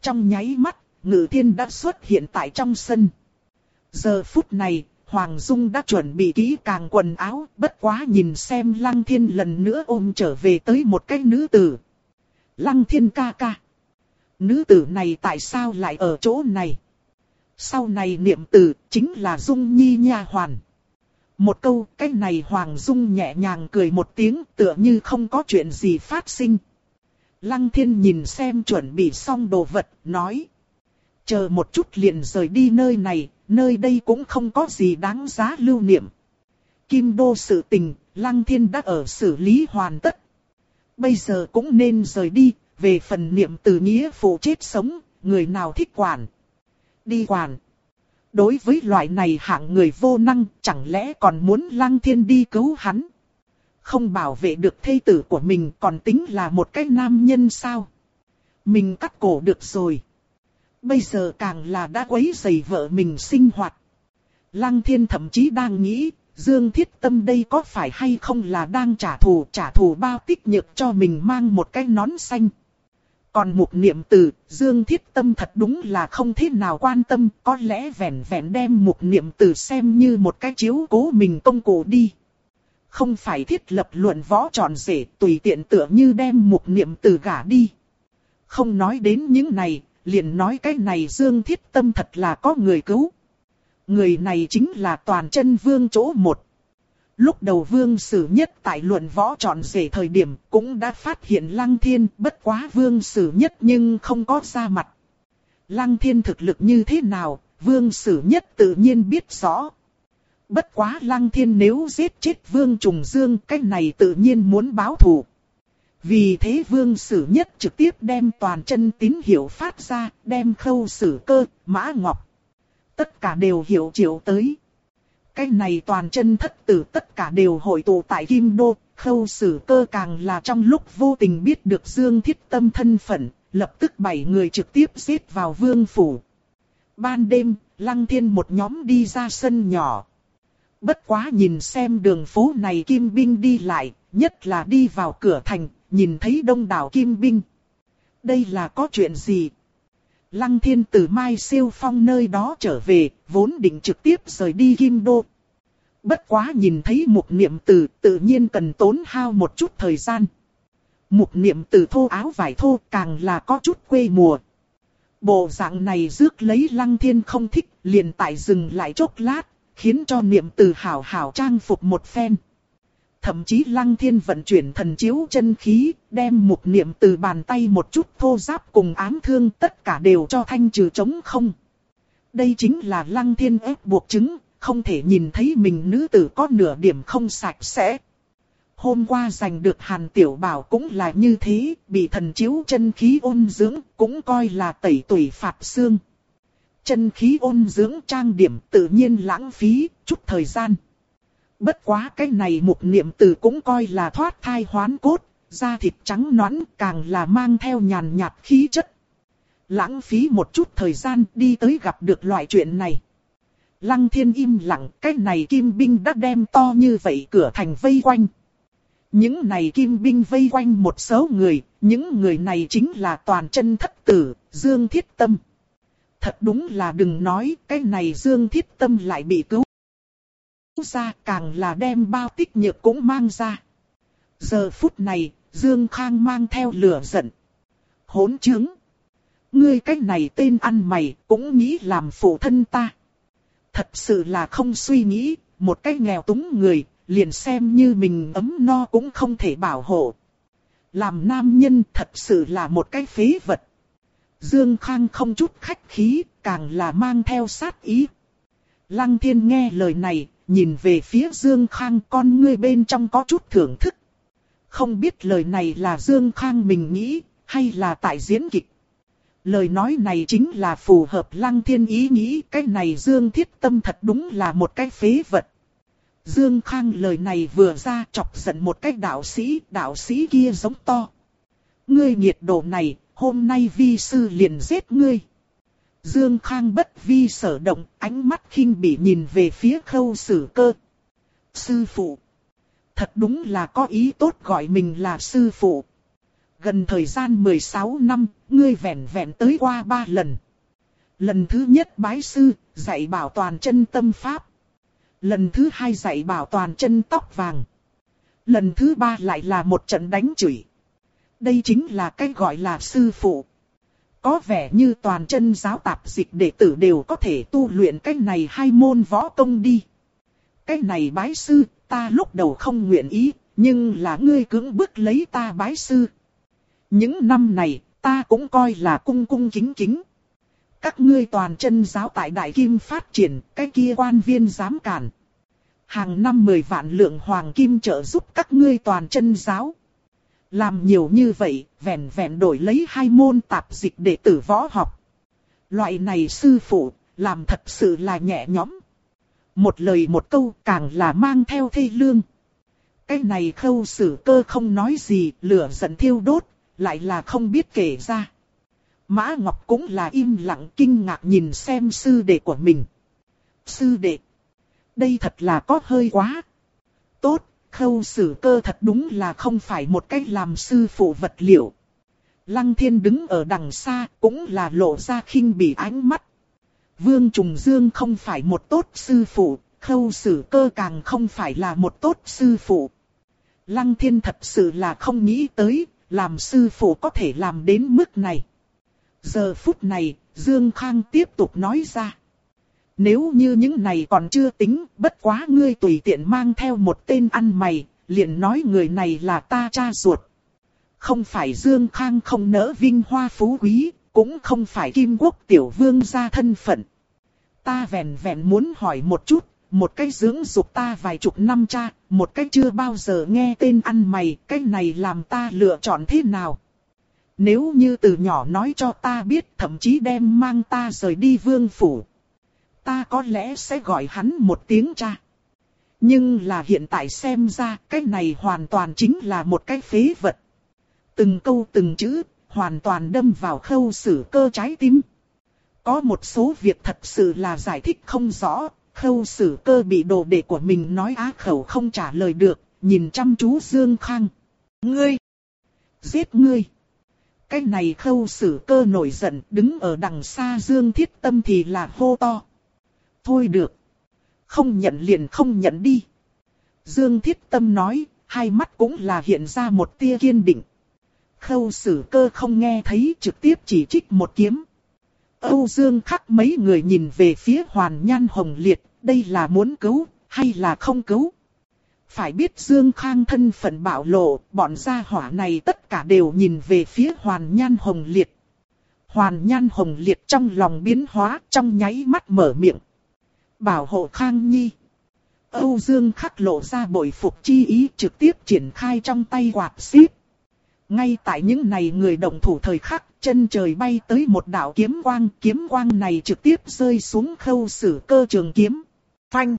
Trong nháy mắt, ngự thiên đã xuất hiện tại trong sân. Giờ phút này, Hoàng Dung đã chuẩn bị kỹ càng quần áo, bất quá nhìn xem Lăng Thiên lần nữa ôm trở về tới một cái nữ tử. Lăng Thiên ca ca. Nữ tử này tại sao lại ở chỗ này? Sau này niệm tử chính là Dung Nhi nha hoàn. Một câu, cái này Hoàng Dung nhẹ nhàng cười một tiếng tựa như không có chuyện gì phát sinh. Lăng thiên nhìn xem chuẩn bị xong đồ vật, nói. Chờ một chút liền rời đi nơi này, nơi đây cũng không có gì đáng giá lưu niệm. Kim đô sự tình, Lăng thiên đã ở xử lý hoàn tất. Bây giờ cũng nên rời đi, về phần niệm từ nghĩa phụ chết sống, người nào thích quản. Đi quản. Đối với loại này hạng người vô năng, chẳng lẽ còn muốn lăng thiên đi cứu hắn? Không bảo vệ được thê tử của mình còn tính là một cái nam nhân sao? Mình cắt cổ được rồi. Bây giờ càng là đã quấy rầy vợ mình sinh hoạt. Lăng thiên thậm chí đang nghĩ, Dương Thiết Tâm đây có phải hay không là đang trả thù, trả thù bao tích nhược cho mình mang một cái nón xanh. Còn một niệm từ, Dương Thiết Tâm thật đúng là không thế nào quan tâm, có lẽ vẻn vẻn đem một niệm từ xem như một cái chiếu cố mình công cụ đi. Không phải thiết lập luận võ tròn rể tùy tiện tựa như đem một niệm từ gả đi. Không nói đến những này, liền nói cái này Dương Thiết Tâm thật là có người cứu. Người này chính là toàn chân vương chỗ một. Lúc đầu vương sử nhất tại luận võ tròn rể thời điểm cũng đã phát hiện lăng thiên bất quá vương sử nhất nhưng không có ra mặt. Lăng thiên thực lực như thế nào, vương sử nhất tự nhiên biết rõ. Bất quá lăng thiên nếu giết chết vương trùng dương cái này tự nhiên muốn báo thù. Vì thế vương sử nhất trực tiếp đem toàn chân tín hiệu phát ra, đem khâu sử cơ, mã ngọc. Tất cả đều hiểu triệu tới. Cái này toàn chân thất tử tất cả đều hội tụ tại Kim Đô, khâu sử cơ càng là trong lúc vô tình biết được Dương Thiết Tâm thân phận, lập tức bảy người trực tiếp giết vào vương phủ. Ban đêm, Lăng Thiên một nhóm đi ra sân nhỏ. Bất quá nhìn xem đường phố này kim binh đi lại, nhất là đi vào cửa thành, nhìn thấy đông đảo kim binh. Đây là có chuyện gì? Lăng thiên từ Mai siêu phong nơi đó trở về, vốn định trực tiếp rời đi Kim Đô. Bất quá nhìn thấy một niệm từ tự nhiên cần tốn hao một chút thời gian. Một niệm từ thô áo vải thô càng là có chút quê mùa. Bộ dạng này rước lấy lăng thiên không thích, liền tại dừng lại chốc lát, khiến cho niệm từ hảo hảo trang phục một phen. Thậm chí lăng thiên vận chuyển thần chiếu chân khí, đem một niệm từ bàn tay một chút thô giáp cùng ám thương tất cả đều cho thanh trừ chống không. Đây chính là lăng thiên ép buộc chứng, không thể nhìn thấy mình nữ tử có nửa điểm không sạch sẽ. Hôm qua giành được hàn tiểu bảo cũng là như thế, bị thần chiếu chân khí ôn dưỡng, cũng coi là tẩy tủy phạt xương. Chân khí ôn dưỡng trang điểm tự nhiên lãng phí, chút thời gian. Bất quá cái này một niệm tử cũng coi là thoát thai hoán cốt, da thịt trắng nõn càng là mang theo nhàn nhạt khí chất. Lãng phí một chút thời gian đi tới gặp được loại chuyện này. Lăng thiên im lặng, cái này kim binh đã đem to như vậy cửa thành vây quanh. Những này kim binh vây quanh một số người, những người này chính là toàn chân thất tử, Dương Thiết Tâm. Thật đúng là đừng nói, cái này Dương Thiết Tâm lại bị cứu ra càng là đem bao tích nhược cũng mang ra. Giờ phút này, Dương Khang mang theo lửa giận. Hỗn chứng. Ngươi cái này tên ăn mày, cũng nghĩ làm phụ thân ta. Thật sự là không suy nghĩ, một cái nghèo túng người, liền xem như mình ấm no cũng không thể bảo hộ. Làm nam nhân thật sự là một cái phế vật. Dương Khang không chút khách khí, càng là mang theo sát ý. Lăng thiên nghe lời này, nhìn về phía Dương Khang con ngươi bên trong có chút thưởng thức. Không biết lời này là Dương Khang mình nghĩ, hay là tại diễn kịch. Lời nói này chính là phù hợp lăng thiên ý nghĩ, cái này Dương Thiết Tâm thật đúng là một cái phế vật. Dương Khang lời này vừa ra chọc giận một cái đạo sĩ, đạo sĩ kia giống to. Ngươi nhiệt độ này, hôm nay vi sư liền giết ngươi. Dương Khang bất vi sở động, ánh mắt khinh bỉ nhìn về phía khâu sử cơ. Sư phụ. Thật đúng là có ý tốt gọi mình là sư phụ. Gần thời gian 16 năm, ngươi vẹn vẹn tới qua ba lần. Lần thứ nhất bái sư, dạy bảo toàn chân tâm pháp. Lần thứ hai dạy bảo toàn chân tóc vàng. Lần thứ ba lại là một trận đánh chửi. Đây chính là cái gọi là sư phụ. Có vẻ như toàn chân giáo tạp dịch đệ tử đều có thể tu luyện cái này hai môn võ công đi. Cái này bái sư, ta lúc đầu không nguyện ý, nhưng là ngươi cưỡng bức lấy ta bái sư. Những năm này, ta cũng coi là cung cung kính kính. Các ngươi toàn chân giáo tại Đại Kim phát triển, cái kia quan viên dám cản. Hàng năm 10 vạn lượng hoàng kim trợ giúp các ngươi toàn chân giáo. Làm nhiều như vậy, vẹn vẹn đổi lấy hai môn tạp dịch để tử võ học. Loại này sư phụ, làm thật sự là nhẹ nhõm. Một lời một câu càng là mang theo thê lương. Cái này khâu xử cơ không nói gì, lửa giận thiêu đốt, lại là không biết kể ra. Mã Ngọc cũng là im lặng kinh ngạc nhìn xem sư đệ của mình. Sư đệ, đây thật là có hơi quá. Tốt, khâu xử cơ thật đúng là không phải một cách làm sư phụ vật liệu. Lăng thiên đứng ở đằng xa cũng là lộ ra khinh bỉ ánh mắt. Vương Trùng Dương không phải một tốt sư phụ, khâu xử cơ càng không phải là một tốt sư phụ. Lăng thiên thật sự là không nghĩ tới, làm sư phụ có thể làm đến mức này. Giờ phút này, Dương Khang tiếp tục nói ra. Nếu như những này còn chưa tính, bất quá ngươi tùy tiện mang theo một tên ăn mày, liền nói người này là ta cha ruột. Không phải Dương Khang không nỡ vinh hoa phú quý, cũng không phải Kim Quốc tiểu vương gia thân phận. Ta vẹn vẹn muốn hỏi một chút, một cái dưỡng dục ta vài chục năm cha, một cái chưa bao giờ nghe tên ăn mày, cái này làm ta lựa chọn thế nào? Nếu như từ nhỏ nói cho ta biết thậm chí đem mang ta rời đi vương phủ. Ta có lẽ sẽ gọi hắn một tiếng cha. Nhưng là hiện tại xem ra cái này hoàn toàn chính là một cái phế vật. Từng câu từng chữ, hoàn toàn đâm vào khâu xử cơ trái tim. Có một số việc thật sự là giải thích không rõ, khâu xử cơ bị đồ đệ của mình nói á khẩu không trả lời được, nhìn chăm chú Dương Khang. Ngươi! Giết ngươi! Cái này khâu xử cơ nổi giận đứng ở đằng xa Dương Thiết Tâm thì là hô to. Thôi được! Không nhận liền không nhận đi. Dương Thiết Tâm nói, hai mắt cũng là hiện ra một tia kiên định. Khâu Sử cơ không nghe thấy trực tiếp chỉ trích một kiếm. Âu Dương khắc mấy người nhìn về phía Hoàn Nhan Hồng Liệt, đây là muốn cứu, hay là không cứu? Phải biết Dương Khang thân phận bạo lộ, bọn gia hỏa này tất cả đều nhìn về phía Hoàn Nhan Hồng Liệt. Hoàn Nhan Hồng Liệt trong lòng biến hóa, trong nháy mắt mở miệng. Bảo hộ Khang Nhi. Âu Dương khắc lộ ra bội phục chi ý trực tiếp triển khai trong tay quạt xíp. Ngay tại những này người động thủ thời khắc, chân trời bay tới một đạo kiếm quang, kiếm quang này trực tiếp rơi xuống khâu sử cơ trường kiếm. Phanh!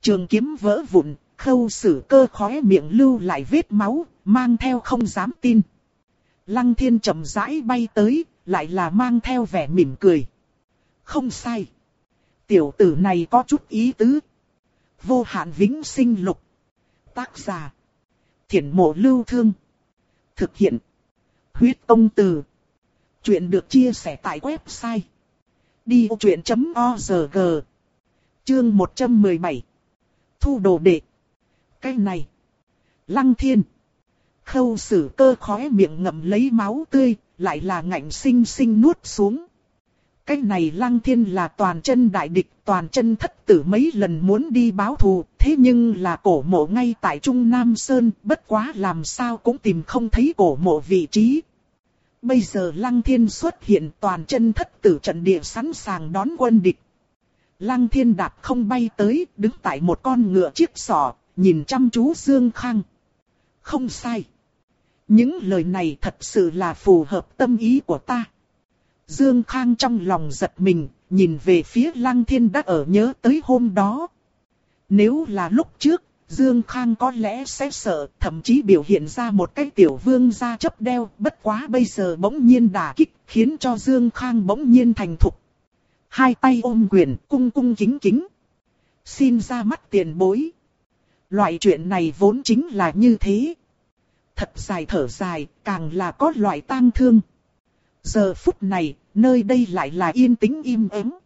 Trường kiếm vỡ vụn, khâu sử cơ khóe miệng lưu lại vết máu, mang theo không dám tin. Lăng thiên chậm rãi bay tới, lại là mang theo vẻ mỉm cười. Không sai. Tiểu tử này có chút ý tứ. Vô hạn vĩnh sinh lục. Tác giả. Thiển mộ lưu thương. Thực hiện. Huyết công từ. Chuyện được chia sẻ tại website. Đi vô chuyện.org Chương 117 Thu đồ đệ Cái này Lăng thiên Khâu sử cơ khóe miệng ngậm lấy máu tươi, Lại là ngạnh sinh sinh nuốt xuống cái này lăng thiên là toàn chân đại địch, toàn chân thất tử mấy lần muốn đi báo thù, thế nhưng là cổ mộ ngay tại Trung Nam Sơn, bất quá làm sao cũng tìm không thấy cổ mộ vị trí. Bây giờ lăng thiên xuất hiện toàn chân thất tử trận địa sẵn sàng đón quân địch. Lăng thiên đạp không bay tới, đứng tại một con ngựa chiếc sọ, nhìn chăm chú Dương Khang. Không sai. Những lời này thật sự là phù hợp tâm ý của ta. Dương Khang trong lòng giật mình, nhìn về phía Lăng Thiên đã ở nhớ tới hôm đó. Nếu là lúc trước, Dương Khang có lẽ sẽ sợ, thậm chí biểu hiện ra một cái tiểu vương gia chấp đeo, bất quá bây giờ bỗng nhiên đả kích, khiến cho Dương Khang bỗng nhiên thành thục. Hai tay ôm quyền, cung cung kính kính. Xin ra mắt tiền bối. Loại chuyện này vốn chính là như thế. Thật dài thở dài, càng là có loại tang thương. Giờ phút này, nơi đây lại là yên tĩnh im ắng.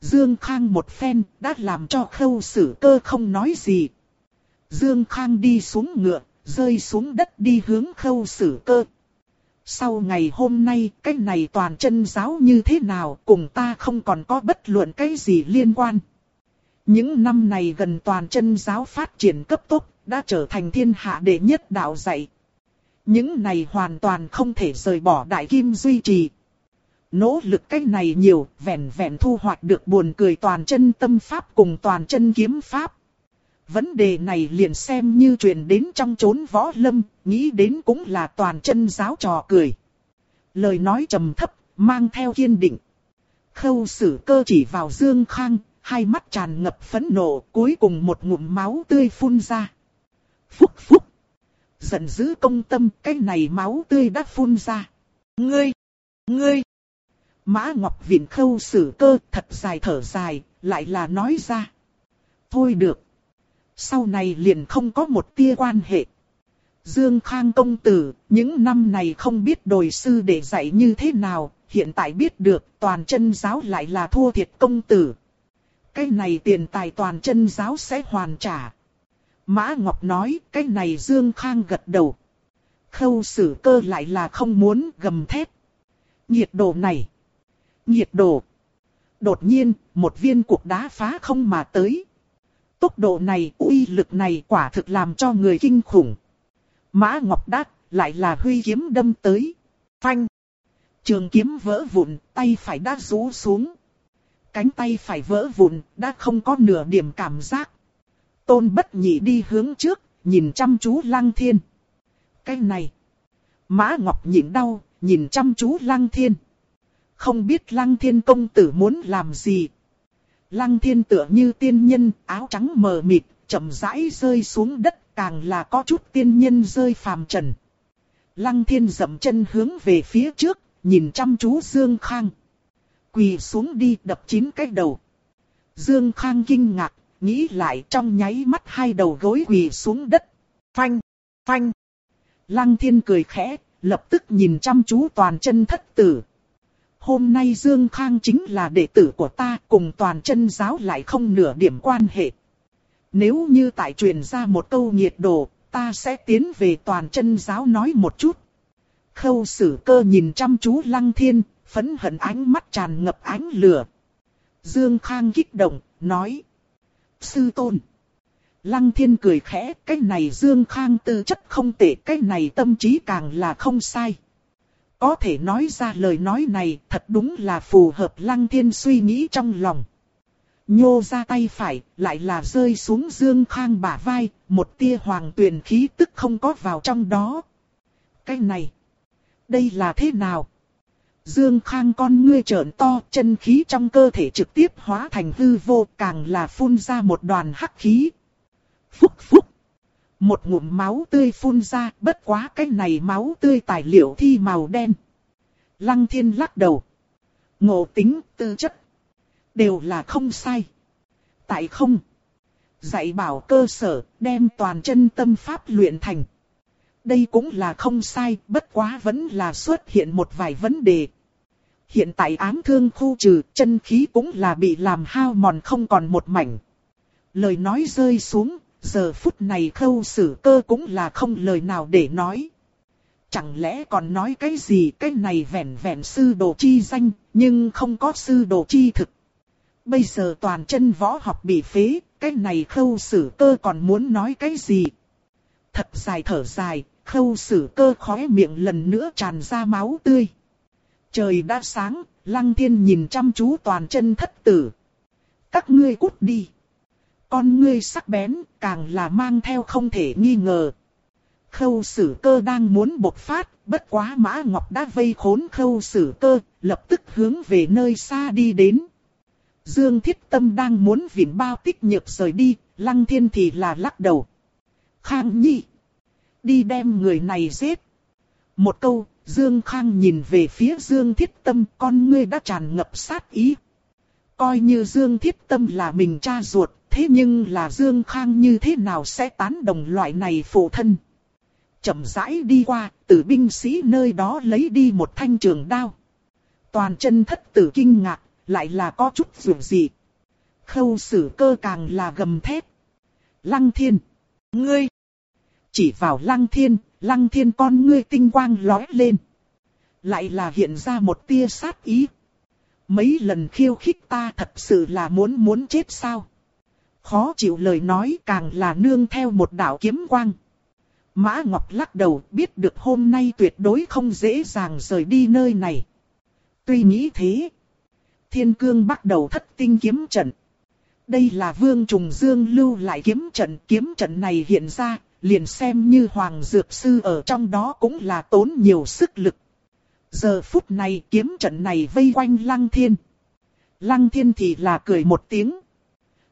Dương Khang một phen đã làm cho khâu sử cơ không nói gì. Dương Khang đi xuống ngựa, rơi xuống đất đi hướng khâu sử cơ. Sau ngày hôm nay, cái này toàn chân giáo như thế nào cùng ta không còn có bất luận cái gì liên quan. Những năm này gần toàn chân giáo phát triển cấp tốc, đã trở thành thiên hạ đệ nhất đạo dạy. Những này hoàn toàn không thể rời bỏ đại kim duy trì. Nỗ lực cách này nhiều, vẹn vẹn thu hoạch được buồn cười toàn chân tâm pháp cùng toàn chân kiếm pháp. Vấn đề này liền xem như truyền đến trong chốn võ lâm, nghĩ đến cũng là toàn chân giáo trò cười. Lời nói trầm thấp, mang theo kiên định. Khâu sử cơ chỉ vào Dương Khang, hai mắt tràn ngập phẫn nộ, cuối cùng một ngụm máu tươi phun ra. Phúc phúc. Giận dữ công tâm, cái này máu tươi đã phun ra. Ngươi! Ngươi! Mã Ngọc Viện khâu xử cơ thật dài thở dài, lại là nói ra. Thôi được. Sau này liền không có một tia quan hệ. Dương Khang công tử, những năm này không biết đồi sư để dạy như thế nào, hiện tại biết được toàn chân giáo lại là thua thiệt công tử. Cái này tiền tài toàn chân giáo sẽ hoàn trả. Mã Ngọc nói, cái này Dương Khang gật đầu. Khâu xử cơ lại là không muốn gầm thét. Nhiệt độ này. Nhiệt độ. Đột nhiên, một viên cục đá phá không mà tới. Tốc độ này, uy lực này quả thực làm cho người kinh khủng. Mã Ngọc Đát lại là huy kiếm đâm tới. Phanh. Trường kiếm vỡ vụn, tay phải đã rú xuống. Cánh tay phải vỡ vụn, đã không có nửa điểm cảm giác. Tôn bất nhị đi hướng trước, nhìn chăm chú lăng thiên. Cái này. Mã Ngọc nhịn đau, nhìn chăm chú lăng thiên. Không biết lăng thiên công tử muốn làm gì. Lăng thiên tựa như tiên nhân, áo trắng mờ mịt, chậm rãi rơi xuống đất, càng là có chút tiên nhân rơi phàm trần. Lăng thiên dậm chân hướng về phía trước, nhìn chăm chú Dương Khang. Quỳ xuống đi đập chín cái đầu. Dương Khang kinh ngạc, nghĩ lại trong nháy mắt hai đầu gối quỳ xuống đất. Phanh, phanh. Lăng thiên cười khẽ, lập tức nhìn chăm chú toàn chân thất tử. Hôm nay Dương Khang chính là đệ tử của ta cùng toàn chân giáo lại không nửa điểm quan hệ. Nếu như tại truyền ra một câu nhiệt độ, ta sẽ tiến về toàn chân giáo nói một chút. Khâu sử cơ nhìn chăm chú lăng thiên, phấn hận ánh mắt tràn ngập ánh lửa. Dương Khang kích động, nói. Sư tôn. Lăng thiên cười khẽ, cái này Dương Khang tư chất không tệ, cái này tâm trí càng là không sai. Có thể nói ra lời nói này thật đúng là phù hợp lăng thiên suy nghĩ trong lòng. Nhô ra tay phải, lại là rơi xuống Dương Khang bả vai, một tia hoàng tuyền khí tức không có vào trong đó. Cái này, đây là thế nào? Dương Khang con ngươi trợn to, chân khí trong cơ thể trực tiếp hóa thành hư vô, càng là phun ra một đoàn hắc khí. Phúc phúc. Một ngụm máu tươi phun ra, bất quá cái này máu tươi tài liệu thi màu đen. Lăng thiên lắc đầu. Ngộ tính, tư chất. Đều là không sai. Tại không. Dạy bảo cơ sở, đem toàn chân tâm pháp luyện thành. Đây cũng là không sai, bất quá vẫn là xuất hiện một vài vấn đề. Hiện tại ám thương khu trừ, chân khí cũng là bị làm hao mòn không còn một mảnh. Lời nói rơi xuống, giờ phút này khâu xử cơ cũng là không lời nào để nói. Chẳng lẽ còn nói cái gì cái này vẻn vẻn sư đồ chi danh, nhưng không có sư đồ chi thực. Bây giờ toàn chân võ học bị phế, cái này khâu xử cơ còn muốn nói cái gì? Thật dài thở dài, khâu sử cơ khóe miệng lần nữa tràn ra máu tươi. Trời đã sáng, lăng thiên nhìn chăm chú toàn chân thất tử. Các ngươi cút đi. Con ngươi sắc bén, càng là mang theo không thể nghi ngờ. Khâu sử cơ đang muốn bộc phát, bất quá mã ngọc đã vây khốn khâu sử cơ, lập tức hướng về nơi xa đi đến. Dương Thiết Tâm đang muốn vỉn bao tích nhược rời đi, Lăng Thiên thì là lắc đầu. Khang Nhi! Đi đem người này giết. Một câu, Dương Khang nhìn về phía Dương Thiết Tâm, con ngươi đã tràn ngập sát ý. Coi như Dương Thiết Tâm là mình cha ruột, thế nhưng là Dương Khang như thế nào sẽ tán đồng loại này phụ thân. Chậm rãi đi qua, tử binh sĩ nơi đó lấy đi một thanh trường đao. Toàn chân thất tử kinh ngạc, lại là có chút dù gì. Khâu sử cơ càng là gầm thét. Lăng thiên. Ngươi. Chỉ vào lăng thiên, lăng thiên con ngươi tinh quang lói lên. Lại là hiện ra một tia sát ý. Mấy lần khiêu khích ta thật sự là muốn muốn chết sao. Khó chịu lời nói càng là nương theo một đạo kiếm quang. Mã Ngọc lắc đầu biết được hôm nay tuyệt đối không dễ dàng rời đi nơi này. Tuy nghĩ thế, Thiên Cương bắt đầu thất tinh kiếm trận. Đây là Vương Trùng Dương lưu lại kiếm trận. Kiếm trận này hiện ra, liền xem như Hoàng Dược Sư ở trong đó cũng là tốn nhiều sức lực. Giờ phút này kiếm trận này vây quanh Lăng Thiên. Lăng Thiên thì là cười một tiếng.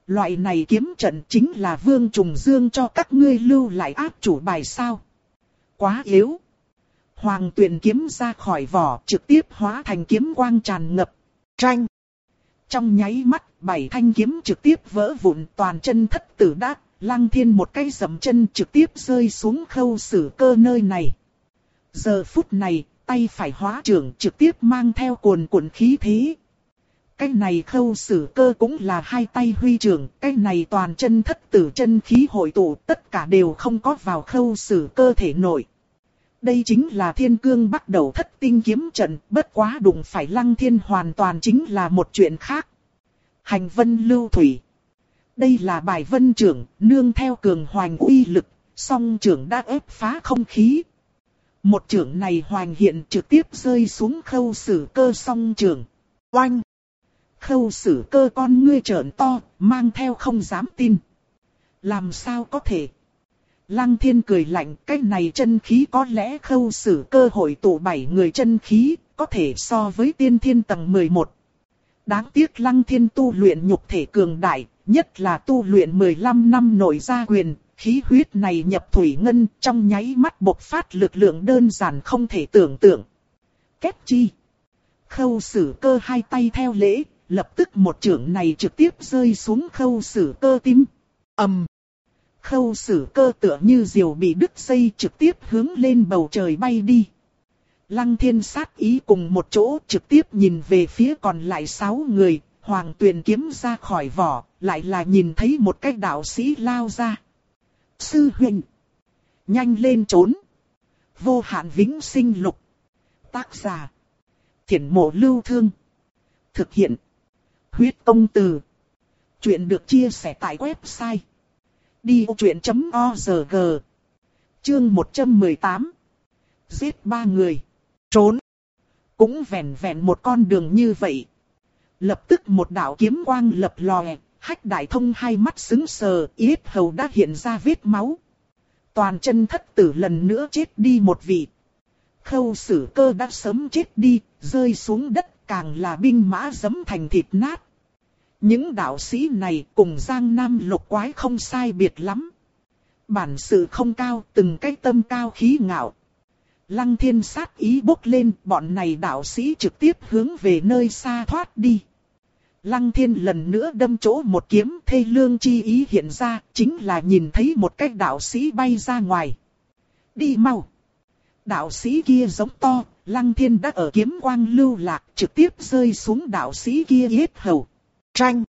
Loại này kiếm trận chính là Vương Trùng Dương cho các ngươi lưu lại áp chủ bài sao. Quá yếu. Hoàng tuyển kiếm ra khỏi vỏ trực tiếp hóa thành kiếm quang tràn ngập. Tranh. Trong nháy mắt, bảy thanh kiếm trực tiếp vỡ vụn toàn chân thất tử đát, lăng thiên một cái dầm chân trực tiếp rơi xuống khâu sử cơ nơi này. Giờ phút này, tay phải hóa trưởng trực tiếp mang theo cuồn cuộn khí thế. Cái này khâu sử cơ cũng là hai tay huy trưởng, cái này toàn chân thất tử chân khí hội tụ tất cả đều không có vào khâu sử cơ thể nội. Đây chính là thiên cương bắt đầu thất tinh kiếm trận, bất quá đụng phải lăng thiên hoàn toàn chính là một chuyện khác. Hành vân lưu thủy. Đây là bài vân trưởng, nương theo cường hoành uy lực, song trưởng đã ép phá không khí. Một trưởng này hoành hiện trực tiếp rơi xuống khâu sử cơ song trưởng. Oanh! Khâu sử cơ con ngươi trợn to, mang theo không dám tin. Làm sao có thể? Lăng thiên cười lạnh, cái này chân khí có lẽ khâu xử cơ hội tụ bảy người chân khí, có thể so với tiên thiên tầng 11. Đáng tiếc lăng thiên tu luyện nhục thể cường đại, nhất là tu luyện 15 năm nội gia quyền, khí huyết này nhập thủy ngân trong nháy mắt bộc phát lực lượng đơn giản không thể tưởng tượng. Kết chi? Khâu sử cơ hai tay theo lễ, lập tức một trưởng này trực tiếp rơi xuống khâu sử cơ tim. ầm Khâu sử cơ tựa như diều bị đứt dây trực tiếp hướng lên bầu trời bay đi. Lăng thiên sát ý cùng một chỗ trực tiếp nhìn về phía còn lại sáu người, hoàng tuyền kiếm ra khỏi vỏ, lại là nhìn thấy một cái đạo sĩ lao ra. Sư huynh, nhanh lên trốn. Vô hạn vĩnh sinh lục. Tác giả, thiển mộ lưu thương. Thực hiện, huyết công từ. Chuyện được chia sẻ tại website Đi truyện.org Chương 118 Giết ba người. Trốn. Cũng vẹn vẹn một con đường như vậy. Lập tức một đạo kiếm quang lập lòe, hách đại thông hai mắt xứng sờ, yết hầu đã hiện ra vết máu. Toàn chân thất tử lần nữa chết đi một vị. Khâu sử cơ đã sớm chết đi, rơi xuống đất càng là binh mã dấm thành thịt nát. Những đạo sĩ này cùng Giang Nam lục quái không sai biệt lắm. Bản sự không cao, từng cái tâm cao khí ngạo. Lăng thiên sát ý bốc lên, bọn này đạo sĩ trực tiếp hướng về nơi xa thoát đi. Lăng thiên lần nữa đâm chỗ một kiếm thê lương chi ý hiện ra, chính là nhìn thấy một cái đạo sĩ bay ra ngoài. Đi mau! Đạo sĩ kia giống to, lăng thiên đã ở kiếm quang lưu lạc trực tiếp rơi xuống đạo sĩ kia yết hầu. Tranh!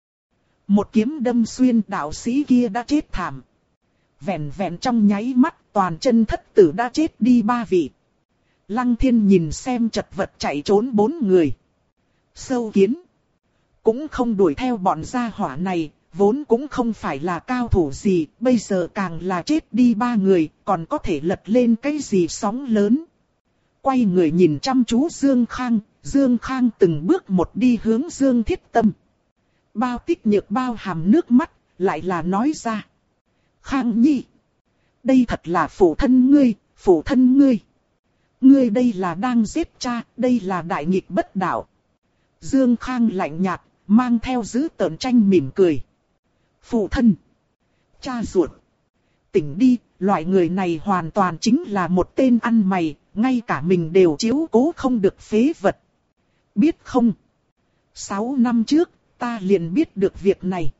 Một kiếm đâm xuyên đạo sĩ kia đã chết thảm. Vẹn vẹn trong nháy mắt toàn chân thất tử đã chết đi ba vị. Lăng thiên nhìn xem chật vật chạy trốn bốn người. Sâu kiến. Cũng không đuổi theo bọn gia hỏa này, vốn cũng không phải là cao thủ gì, bây giờ càng là chết đi ba người, còn có thể lật lên cái gì sóng lớn. Quay người nhìn chăm chú Dương Khang, Dương Khang từng bước một đi hướng Dương Thiết Tâm. Bao tích nhược bao hàm nước mắt, lại là nói ra. Khang Nhi, đây thật là phụ thân ngươi, phụ thân ngươi. Ngươi đây là đang giết cha, đây là đại nghịch bất đạo. Dương Khang lạnh nhạt, mang theo giữ tợn tranh mỉm cười. Phụ thân, cha ruột, tỉnh đi, loại người này hoàn toàn chính là một tên ăn mày, ngay cả mình đều chiếu cố không được phế vật. Biết không? Sáu năm trước, ta liền biết được việc này.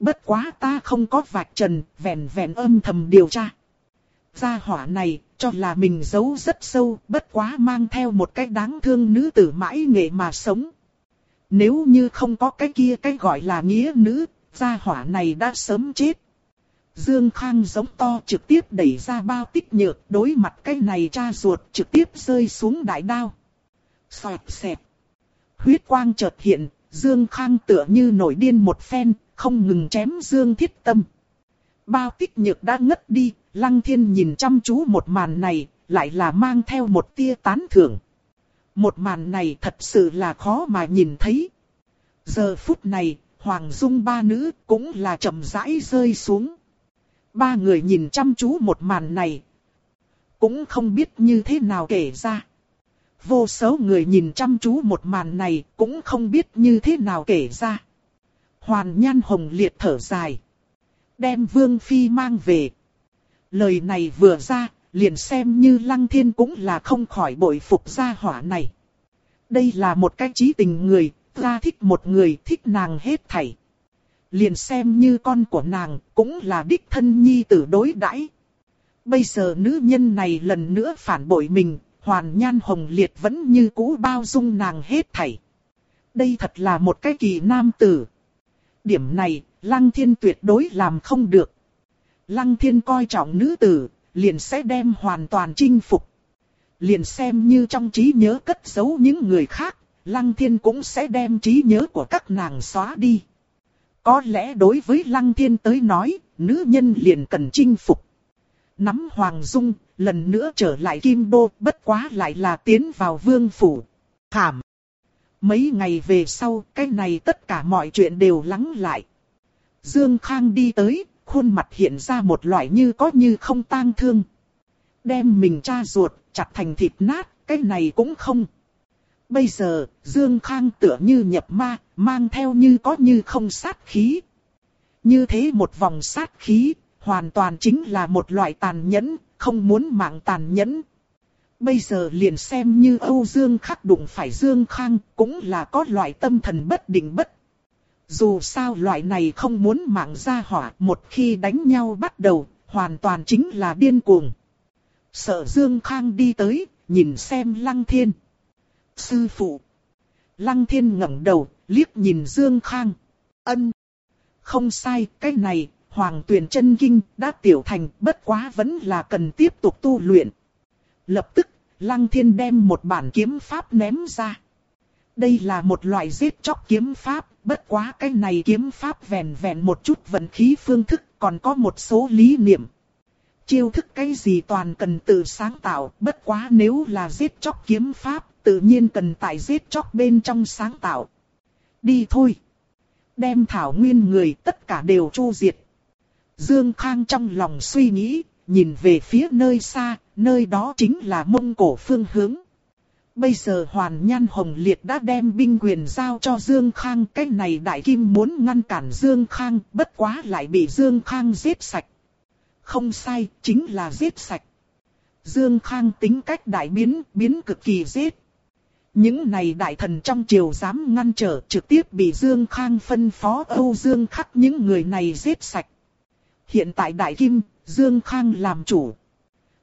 Bất quá ta không có vạch trần, vẹn vẹn âm thầm điều tra. Gia hỏa này, cho là mình giấu rất sâu, bất quá mang theo một cái đáng thương nữ tử mãi nghệ mà sống. Nếu như không có cái kia cái gọi là nghĩa nữ, gia hỏa này đã sớm chết. Dương Khang giống to trực tiếp đẩy ra bao tích nhược, đối mặt cái này cha ruột trực tiếp rơi xuống đại đao. Xoẹt xẹt. Huyết quang chợt hiện, Dương Khang tựa như nổi điên một phen, không ngừng chém Dương Thiết Tâm. Bao tích nhược đã ngất đi, Lăng Thiên nhìn chăm chú một màn này, lại là mang theo một tia tán thưởng. Một màn này thật sự là khó mà nhìn thấy. Giờ phút này, Hoàng Dung ba nữ cũng là chậm rãi rơi xuống. Ba người nhìn chăm chú một màn này. Cũng không biết như thế nào kể ra. Vô số người nhìn chăm chú một màn này cũng không biết như thế nào kể ra. Hoàn Nhan Hồng liệt thở dài. Đem Vương Phi mang về. Lời này vừa ra, liền xem như Lăng Thiên cũng là không khỏi bội phục gia hỏa này. Đây là một cái trí tình người, ta thích một người thích nàng hết thảy. Liền xem như con của nàng, cũng là đích thân nhi tử đối đãi. Bây giờ nữ nhân này lần nữa phản bội mình, hoàn nhan hồng liệt vẫn như cũ bao dung nàng hết thảy. Đây thật là một cái kỳ nam tử. Điểm này, Lăng Thiên tuyệt đối làm không được. Lăng Thiên coi trọng nữ tử, liền sẽ đem hoàn toàn chinh phục. Liền xem như trong trí nhớ cất giấu những người khác, Lăng Thiên cũng sẽ đem trí nhớ của các nàng xóa đi. Có lẽ đối với Lăng Thiên tới nói, nữ nhân liền cần chinh phục. Nắm Hoàng Dung, lần nữa trở lại Kim Đô, bất quá lại là tiến vào vương phủ. Thảm! Mấy ngày về sau, cái này tất cả mọi chuyện đều lắng lại. Dương Khang đi tới, khuôn mặt hiện ra một loại như có như không tang thương. Đem mình cha ruột, chặt thành thịt nát, cái này cũng không. Bây giờ, Dương Khang tựa như nhập ma, mang theo như có như không sát khí. Như thế một vòng sát khí, hoàn toàn chính là một loại tàn nhẫn, không muốn mạng tàn nhẫn. Bây giờ liền xem như Âu Dương khắc đụng phải Dương Khang, cũng là có loại tâm thần bất định bất. Dù sao loại này không muốn mạng ra hỏa, một khi đánh nhau bắt đầu, hoàn toàn chính là điên cuồng. Sợ Dương Khang đi tới, nhìn xem Lăng Thiên. Sư phụ. Lăng Thiên ngẩng đầu, liếc nhìn Dương Khang. Ân. Không sai, cái này, Hoàng Tuyền chân Kinh đã tiểu thành, bất quá vẫn là cần tiếp tục tu luyện. Lập tức, Lăng Thiên đem một bản kiếm pháp ném ra. Đây là một loại giết chóc kiếm pháp, bất quá cái này kiếm pháp vẹn vẹn một chút vận khí phương thức, còn có một số lý niệm. Chiêu thức cái gì toàn cần tự sáng tạo, bất quá nếu là giết chóc kiếm pháp, tự nhiên cần tại giết chóc bên trong sáng tạo. Đi thôi. Đem thảo nguyên người tất cả đều chu diệt. Dương Khang trong lòng suy nghĩ, nhìn về phía nơi xa, nơi đó chính là Mông Cổ phương hướng. Bây giờ Hoàn Nhan Hồng Liệt đã đem binh quyền giao cho Dương Khang. Cái này Đại Kim muốn ngăn cản Dương Khang, bất quá lại bị Dương Khang giết sạch. Không sai, chính là giết sạch. Dương Khang tính cách đại biến, biến cực kỳ giết. Những này đại thần trong triều dám ngăn trở trực tiếp bị Dương Khang phân phó Âu Dương khắc những người này giết sạch. Hiện tại Đại Kim, Dương Khang làm chủ.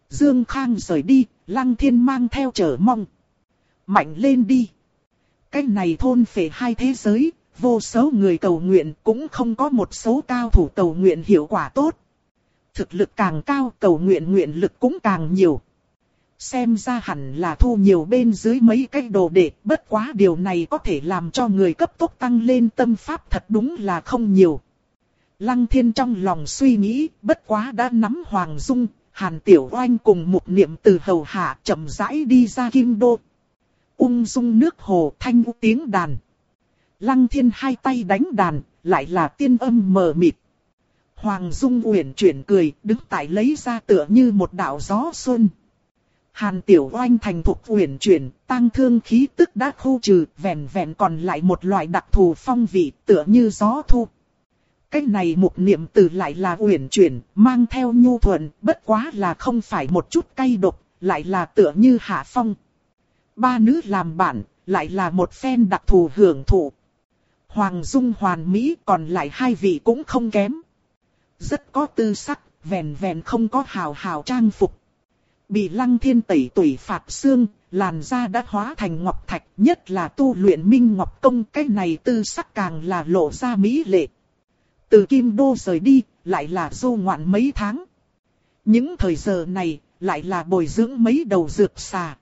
Dương Khang rời đi, Lăng Thiên mang theo trở mong. Mạnh lên đi. Cái này thôn phệ hai thế giới, vô số người cầu nguyện cũng không có một số cao thủ cầu nguyện hiệu quả tốt. Thực lực càng cao cầu nguyện nguyện lực cũng càng nhiều. Xem ra hẳn là thu nhiều bên dưới mấy cái đồ đệ, bất quá điều này có thể làm cho người cấp tốc tăng lên tâm pháp thật đúng là không nhiều. Lăng thiên trong lòng suy nghĩ, bất quá đã nắm Hoàng Dung, Hàn Tiểu Oanh cùng một niệm từ hầu hạ chậm rãi đi ra kim đô. Ung dung nước hồ thanh u tiếng đàn. Lăng thiên hai tay đánh đàn, lại là tiên âm mờ mịt. Hoàng Dung uyển chuyển cười, đứng tại lấy ra tựa như một đạo gió xuân. Hàn Tiểu Oanh thành thục uyển chuyển, tăng thương khí tức đã khu trừ, vẹn vẹn còn lại một loại đặc thù phong vị tựa như gió thu. Cái này một niệm từ lại là uyển chuyển, mang theo nhu thuận, bất quá là không phải một chút cay độc, lại là tựa như hạ phong. Ba nữ làm bạn, lại là một phen đặc thù hưởng thụ. Hoàng Dung hoàn mỹ còn lại hai vị cũng không kém. Rất có tư sắc, vẹn vẹn không có hào hào trang phục. Bị lăng thiên tẩy tủy phạt xương, làn da đã hóa thành ngọc thạch, nhất là tu luyện minh ngọc công cái này tư sắc càng là lộ ra mỹ lệ. Từ Kim Đô rời đi, lại là du ngoạn mấy tháng. Những thời giờ này, lại là bồi dưỡng mấy đầu dược xà.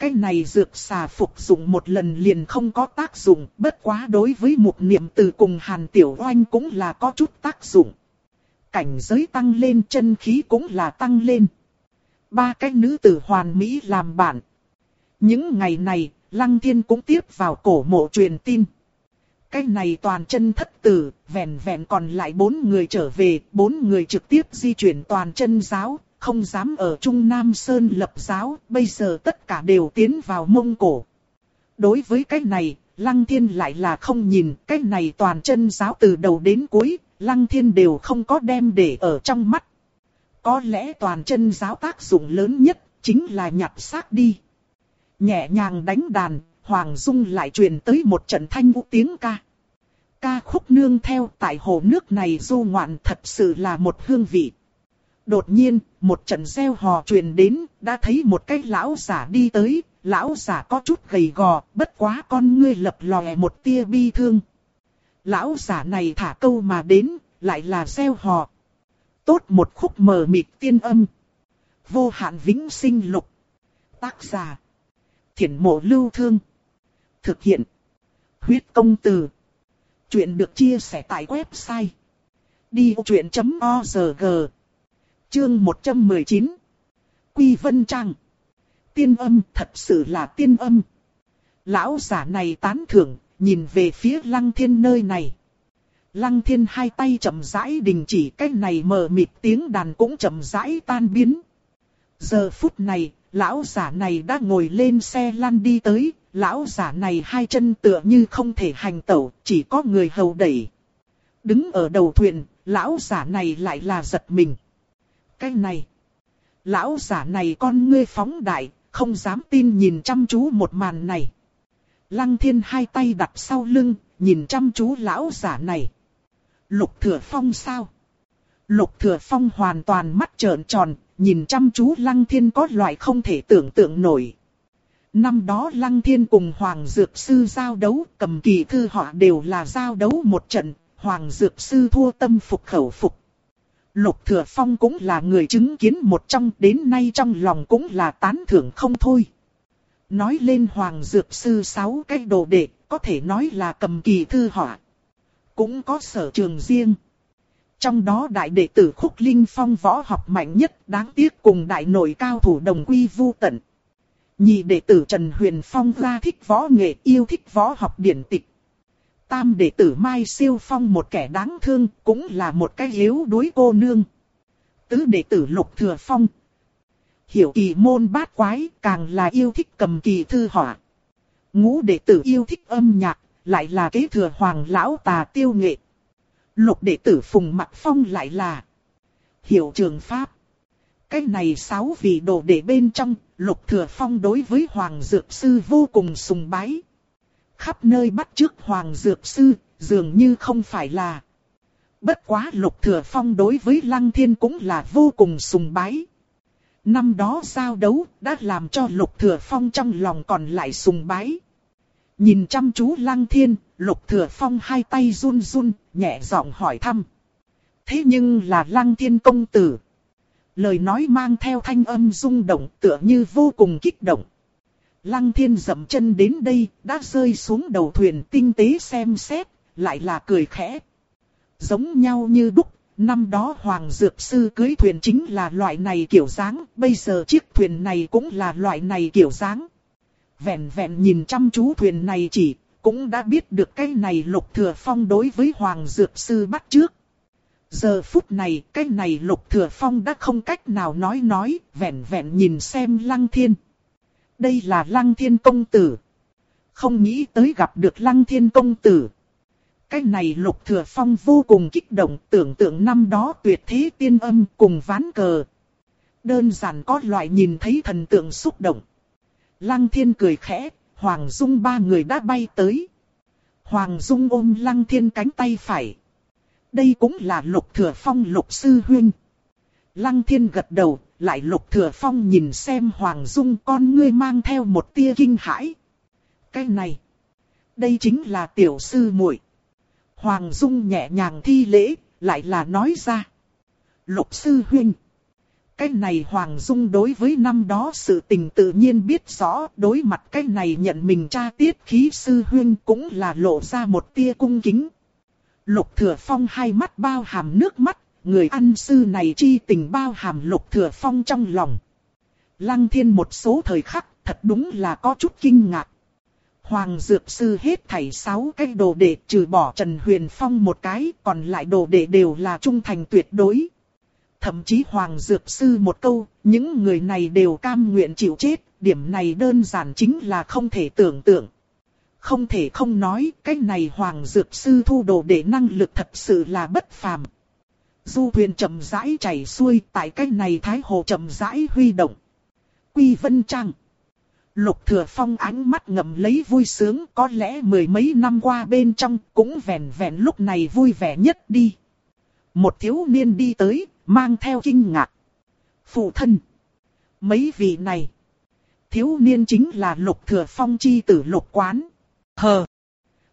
Cái này dược xà phục dụng một lần liền không có tác dụng, bất quá đối với một niệm từ cùng Hàn Tiểu Oanh cũng là có chút tác dụng. Cảnh giới tăng lên chân khí cũng là tăng lên. Ba cái nữ tử hoàn mỹ làm bạn. Những ngày này, Lăng Thiên cũng tiếp vào cổ mộ truyền tin. Cái này toàn chân thất tử, vẹn vẹn còn lại bốn người trở về, bốn người trực tiếp di chuyển toàn chân giáo, không dám ở Trung Nam Sơn lập giáo, bây giờ tất cả đều tiến vào Mông Cổ. Đối với cái này, Lăng Thiên lại là không nhìn, cái này toàn chân giáo từ đầu đến cuối, Lăng Thiên đều không có đem để ở trong mắt. Có lẽ toàn chân giáo tác dụng lớn nhất, chính là nhặt xác đi. Nhẹ nhàng đánh đàn, Hoàng Dung lại truyền tới một trận thanh vũ tiếng ca. Ca khúc nương theo tại hồ nước này du ngoạn thật sự là một hương vị. Đột nhiên, một trận gieo hò truyền đến, đã thấy một cái lão giả đi tới, lão giả có chút gầy gò, bất quá con ngươi lập lòe một tia bi thương. Lão giả này thả câu mà đến, lại là gieo hò. Tốt một khúc mờ mịt tiên âm. Vô hạn vĩnh sinh lục. Tác giả. Thiển mộ lưu thương. Thực hiện. Huyết công từ. Chuyện được chia sẻ tại website. Đi vô chuyện.org Chương 119 Quy Vân Trang Tiên âm thật sự là tiên âm. Lão giả này tán thưởng, nhìn về phía lăng thiên nơi này. Lăng thiên hai tay chậm rãi đình chỉ cái này mờ mịt tiếng đàn cũng chậm rãi tan biến. Giờ phút này, lão giả này đã ngồi lên xe lăn đi tới, lão giả này hai chân tựa như không thể hành tẩu, chỉ có người hầu đẩy. Đứng ở đầu thuyền, lão giả này lại là giật mình. Cái này, lão giả này con ngươi phóng đại, không dám tin nhìn chăm chú một màn này. Lăng thiên hai tay đặt sau lưng, nhìn chăm chú lão giả này. Lục thừa phong sao? Lục thừa phong hoàn toàn mắt trợn tròn, nhìn chăm chú lăng thiên có loại không thể tưởng tượng nổi. Năm đó Lăng Thiên cùng Hoàng Dược Sư giao đấu, cầm kỳ thư họ đều là giao đấu một trận, Hoàng Dược Sư thua tâm phục khẩu phục. Lục Thừa Phong cũng là người chứng kiến một trong, đến nay trong lòng cũng là tán thưởng không thôi. Nói lên Hoàng Dược Sư sáu cái đồ đệ, có thể nói là cầm kỳ thư họa. Cũng có sở trường riêng. Trong đó đại đệ tử Khúc Linh Phong võ học mạnh nhất đáng tiếc cùng đại nội cao thủ đồng quy vu tận. Nhị đệ tử Trần Huyền Phong ra thích võ nghệ yêu thích võ học điển tịch. Tam đệ tử Mai Siêu Phong một kẻ đáng thương cũng là một cái yếu đuối cô nương. Tứ đệ tử Lục Thừa Phong. hiểu kỳ môn bát quái, càng là yêu thích cầm kỳ thư họa. Ngũ đệ tử yêu thích âm nhạc, lại là kế thừa hoàng lão tà tiêu nghệ. Lục đệ tử Phùng Mặc Phong lại là hiểu trường pháp. Cái này sáu vị đồ đệ bên trong, lục thừa phong đối với Hoàng Dược Sư vô cùng sùng bái. Khắp nơi bắt trước Hoàng Dược Sư, dường như không phải là. Bất quá lục thừa phong đối với Lăng Thiên cũng là vô cùng sùng bái. Năm đó giao đấu đã làm cho lục thừa phong trong lòng còn lại sùng bái. Nhìn chăm chú Lăng Thiên, lục thừa phong hai tay run run, nhẹ giọng hỏi thăm. Thế nhưng là Lăng Thiên công tử. Lời nói mang theo thanh âm rung động tựa như vô cùng kích động. Lăng thiên dậm chân đến đây, đã rơi xuống đầu thuyền tinh tế xem xét, lại là cười khẽ. Giống nhau như đúc, năm đó Hoàng Dược Sư cưới thuyền chính là loại này kiểu dáng, bây giờ chiếc thuyền này cũng là loại này kiểu dáng. Vẹn vẹn nhìn chăm chú thuyền này chỉ, cũng đã biết được cái này lục thừa phong đối với Hoàng Dược Sư bắt trước. Giờ phút này, cái này lục thừa phong đã không cách nào nói nói, vẹn vẹn nhìn xem lăng thiên. Đây là lăng thiên công tử. Không nghĩ tới gặp được lăng thiên công tử. Cái này lục thừa phong vô cùng kích động tưởng tượng năm đó tuyệt thế tiên âm cùng ván cờ. Đơn giản có loại nhìn thấy thần tượng xúc động. Lăng thiên cười khẽ, Hoàng Dung ba người đã bay tới. Hoàng Dung ôm Lăng thiên cánh tay phải. Đây cũng là lục thừa phong lục sư huynh. Lăng thiên gật đầu, lại lục thừa phong nhìn xem Hoàng Dung con ngươi mang theo một tia kinh hãi. Cái này, đây chính là tiểu sư muội. Hoàng Dung nhẹ nhàng thi lễ, lại là nói ra. Lục sư huynh. Cái này Hoàng Dung đối với năm đó sự tình tự nhiên biết rõ, đối mặt cái này nhận mình cha tiết khí sư huynh cũng là lộ ra một tia cung kính. Lục Thừa Phong hai mắt bao hàm nước mắt, người ăn sư này chi tình bao hàm Lục Thừa Phong trong lòng. Lăng thiên một số thời khắc, thật đúng là có chút kinh ngạc. Hoàng Dược Sư hết thảy sáu cái đồ đệ trừ bỏ Trần Huyền Phong một cái, còn lại đồ đệ đều là trung thành tuyệt đối. Thậm chí Hoàng Dược Sư một câu, những người này đều cam nguyện chịu chết, điểm này đơn giản chính là không thể tưởng tượng. Không thể không nói, cái này Hoàng Dược Sư thu đồ để năng lực thật sự là bất phàm. Du thuyền chậm rãi chảy xuôi, tại cách này Thái Hồ chậm rãi huy động. Quy Vân Trang Lục Thừa Phong ánh mắt ngầm lấy vui sướng có lẽ mười mấy năm qua bên trong cũng vẹn vẹn lúc này vui vẻ nhất đi. Một thiếu niên đi tới, mang theo kinh ngạc. Phụ thân. Mấy vị này. Thiếu niên chính là Lục Thừa Phong chi tử Lục Quán. Hờ.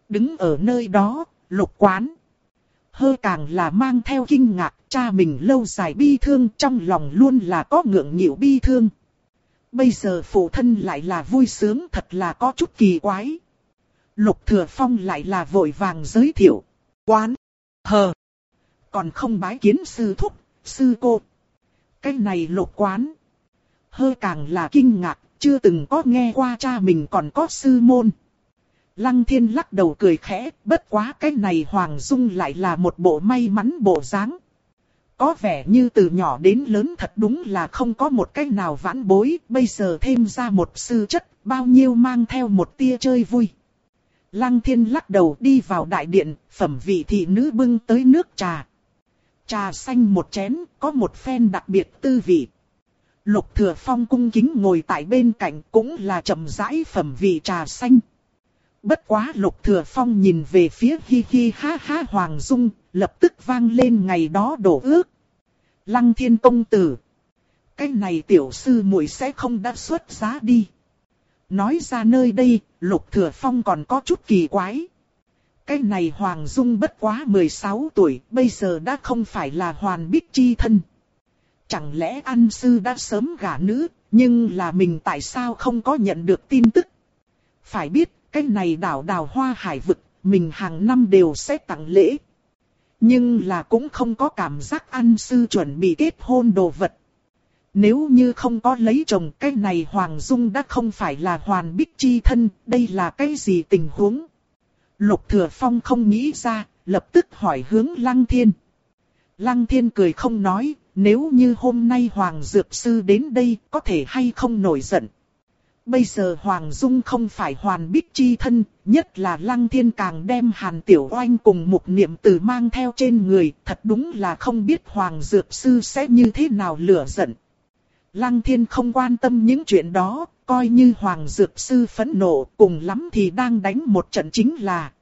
Đứng ở nơi đó, lục quán. Hơ càng là mang theo kinh ngạc, cha mình lâu dài bi thương trong lòng luôn là có ngượng nghịu bi thương. Bây giờ phụ thân lại là vui sướng thật là có chút kỳ quái. Lục thừa phong lại là vội vàng giới thiệu. Quán. Hờ. Còn không bái kiến sư thúc, sư cô. Cái này lục quán. Hơ càng là kinh ngạc, chưa từng có nghe qua cha mình còn có sư môn. Lăng thiên lắc đầu cười khẽ, bất quá cái này Hoàng Dung lại là một bộ may mắn bộ dáng. Có vẻ như từ nhỏ đến lớn thật đúng là không có một cái nào vãn bối, bây giờ thêm ra một sư chất, bao nhiêu mang theo một tia chơi vui. Lăng thiên lắc đầu đi vào đại điện, phẩm vị thị nữ bưng tới nước trà. Trà xanh một chén, có một phen đặc biệt tư vị. Lục thừa phong cung kính ngồi tại bên cạnh cũng là chậm rãi phẩm vị trà xanh. Bất quá lục thừa phong nhìn về phía hi hi ha ha Hoàng Dung, lập tức vang lên ngày đó đổ ước. Lăng thiên công tử. Cái này tiểu sư muội sẽ không đã xuất giá đi. Nói ra nơi đây, lục thừa phong còn có chút kỳ quái. Cái này Hoàng Dung bất quá 16 tuổi, bây giờ đã không phải là hoàn bích chi thân. Chẳng lẽ an sư đã sớm gả nữ, nhưng là mình tại sao không có nhận được tin tức? Phải biết, cái này đảo đào hoa hải vực, mình hàng năm đều sẽ tặng lễ. Nhưng là cũng không có cảm giác ăn sư chuẩn bị kết hôn đồ vật. Nếu như không có lấy chồng cái này Hoàng Dung đã không phải là hoàn bích chi thân, đây là cái gì tình huống? Lục Thừa Phong không nghĩ ra, lập tức hỏi hướng Lăng Thiên. Lăng Thiên cười không nói, nếu như hôm nay Hoàng Dược Sư đến đây có thể hay không nổi giận. Bây giờ Hoàng Dung không phải hoàn bích chi thân, nhất là Lăng Thiên càng đem Hàn Tiểu Oanh cùng một niệm tử mang theo trên người, thật đúng là không biết Hoàng Dược Sư sẽ như thế nào lửa giận. Lăng Thiên không quan tâm những chuyện đó, coi như Hoàng Dược Sư phẫn nộ, cùng lắm thì đang đánh một trận chính là.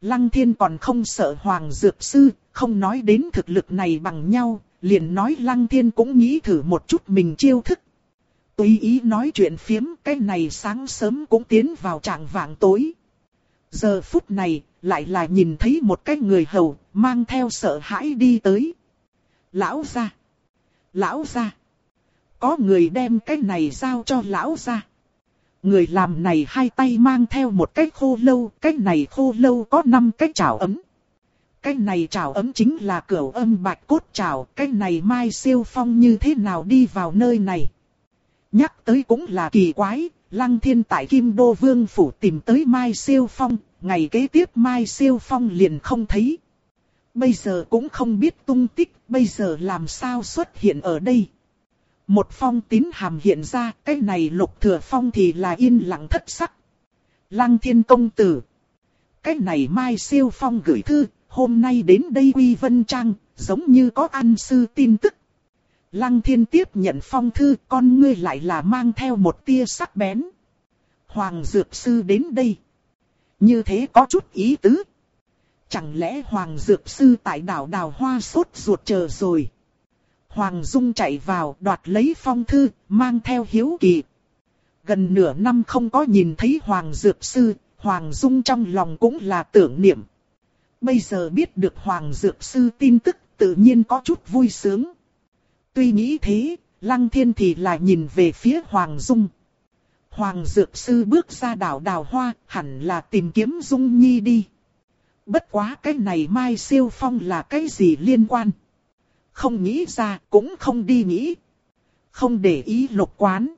Lăng Thiên còn không sợ Hoàng Dược Sư, không nói đến thực lực này bằng nhau, liền nói Lăng Thiên cũng nghĩ thử một chút mình chiêu thức. Tùy ý nói chuyện phiếm, cái này sáng sớm cũng tiến vào trạng vạng tối. Giờ phút này, lại là nhìn thấy một cái người hầu, mang theo sợ hãi đi tới. Lão ra! Lão ra! Có người đem cái này giao cho lão ra. Người làm này hai tay mang theo một cái khô lâu, cái này khô lâu có năm cái chảo ấm. Cái này chảo ấm chính là cửa âm bạch cốt chảo, cái này mai siêu phong như thế nào đi vào nơi này. Nhắc tới cũng là kỳ quái, lăng thiên tại Kim Đô Vương Phủ tìm tới mai siêu phong, ngày kế tiếp mai siêu phong liền không thấy. Bây giờ cũng không biết tung tích, bây giờ làm sao xuất hiện ở đây. Một phong tín hàm hiện ra, cái này lục thừa phong thì là yên lặng thất sắc. Lăng thiên công tử. Cái này mai siêu phong gửi thư, hôm nay đến đây quy vân trang, giống như có ăn sư tin tức. Lăng thiên tiếp nhận phong thư, con ngươi lại là mang theo một tia sắc bén. Hoàng Dược Sư đến đây. Như thế có chút ý tứ. Chẳng lẽ Hoàng Dược Sư tại đảo đào hoa sốt ruột chờ rồi. Hoàng Dung chạy vào đoạt lấy phong thư, mang theo hiếu kỳ. Gần nửa năm không có nhìn thấy Hoàng Dược Sư, Hoàng Dung trong lòng cũng là tưởng niệm. Bây giờ biết được Hoàng Dược Sư tin tức tự nhiên có chút vui sướng. Tuy nghĩ thế, Lăng Thiên thì là nhìn về phía Hoàng Dung. Hoàng Dược Sư bước ra đảo đào hoa, hẳn là tìm kiếm Dung Nhi đi. Bất quá cái này Mai Siêu Phong là cái gì liên quan? Không nghĩ ra, cũng không đi nghĩ. Không để ý lục quán.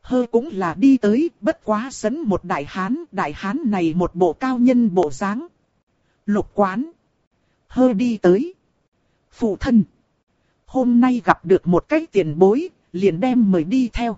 Hơ cũng là đi tới, bất quá sấn một đại hán, đại hán này một bộ cao nhân bộ dáng. Lục quán. Hơ đi tới. Phụ thân. Hôm nay gặp được một cái tiền bối, liền đem mời đi theo.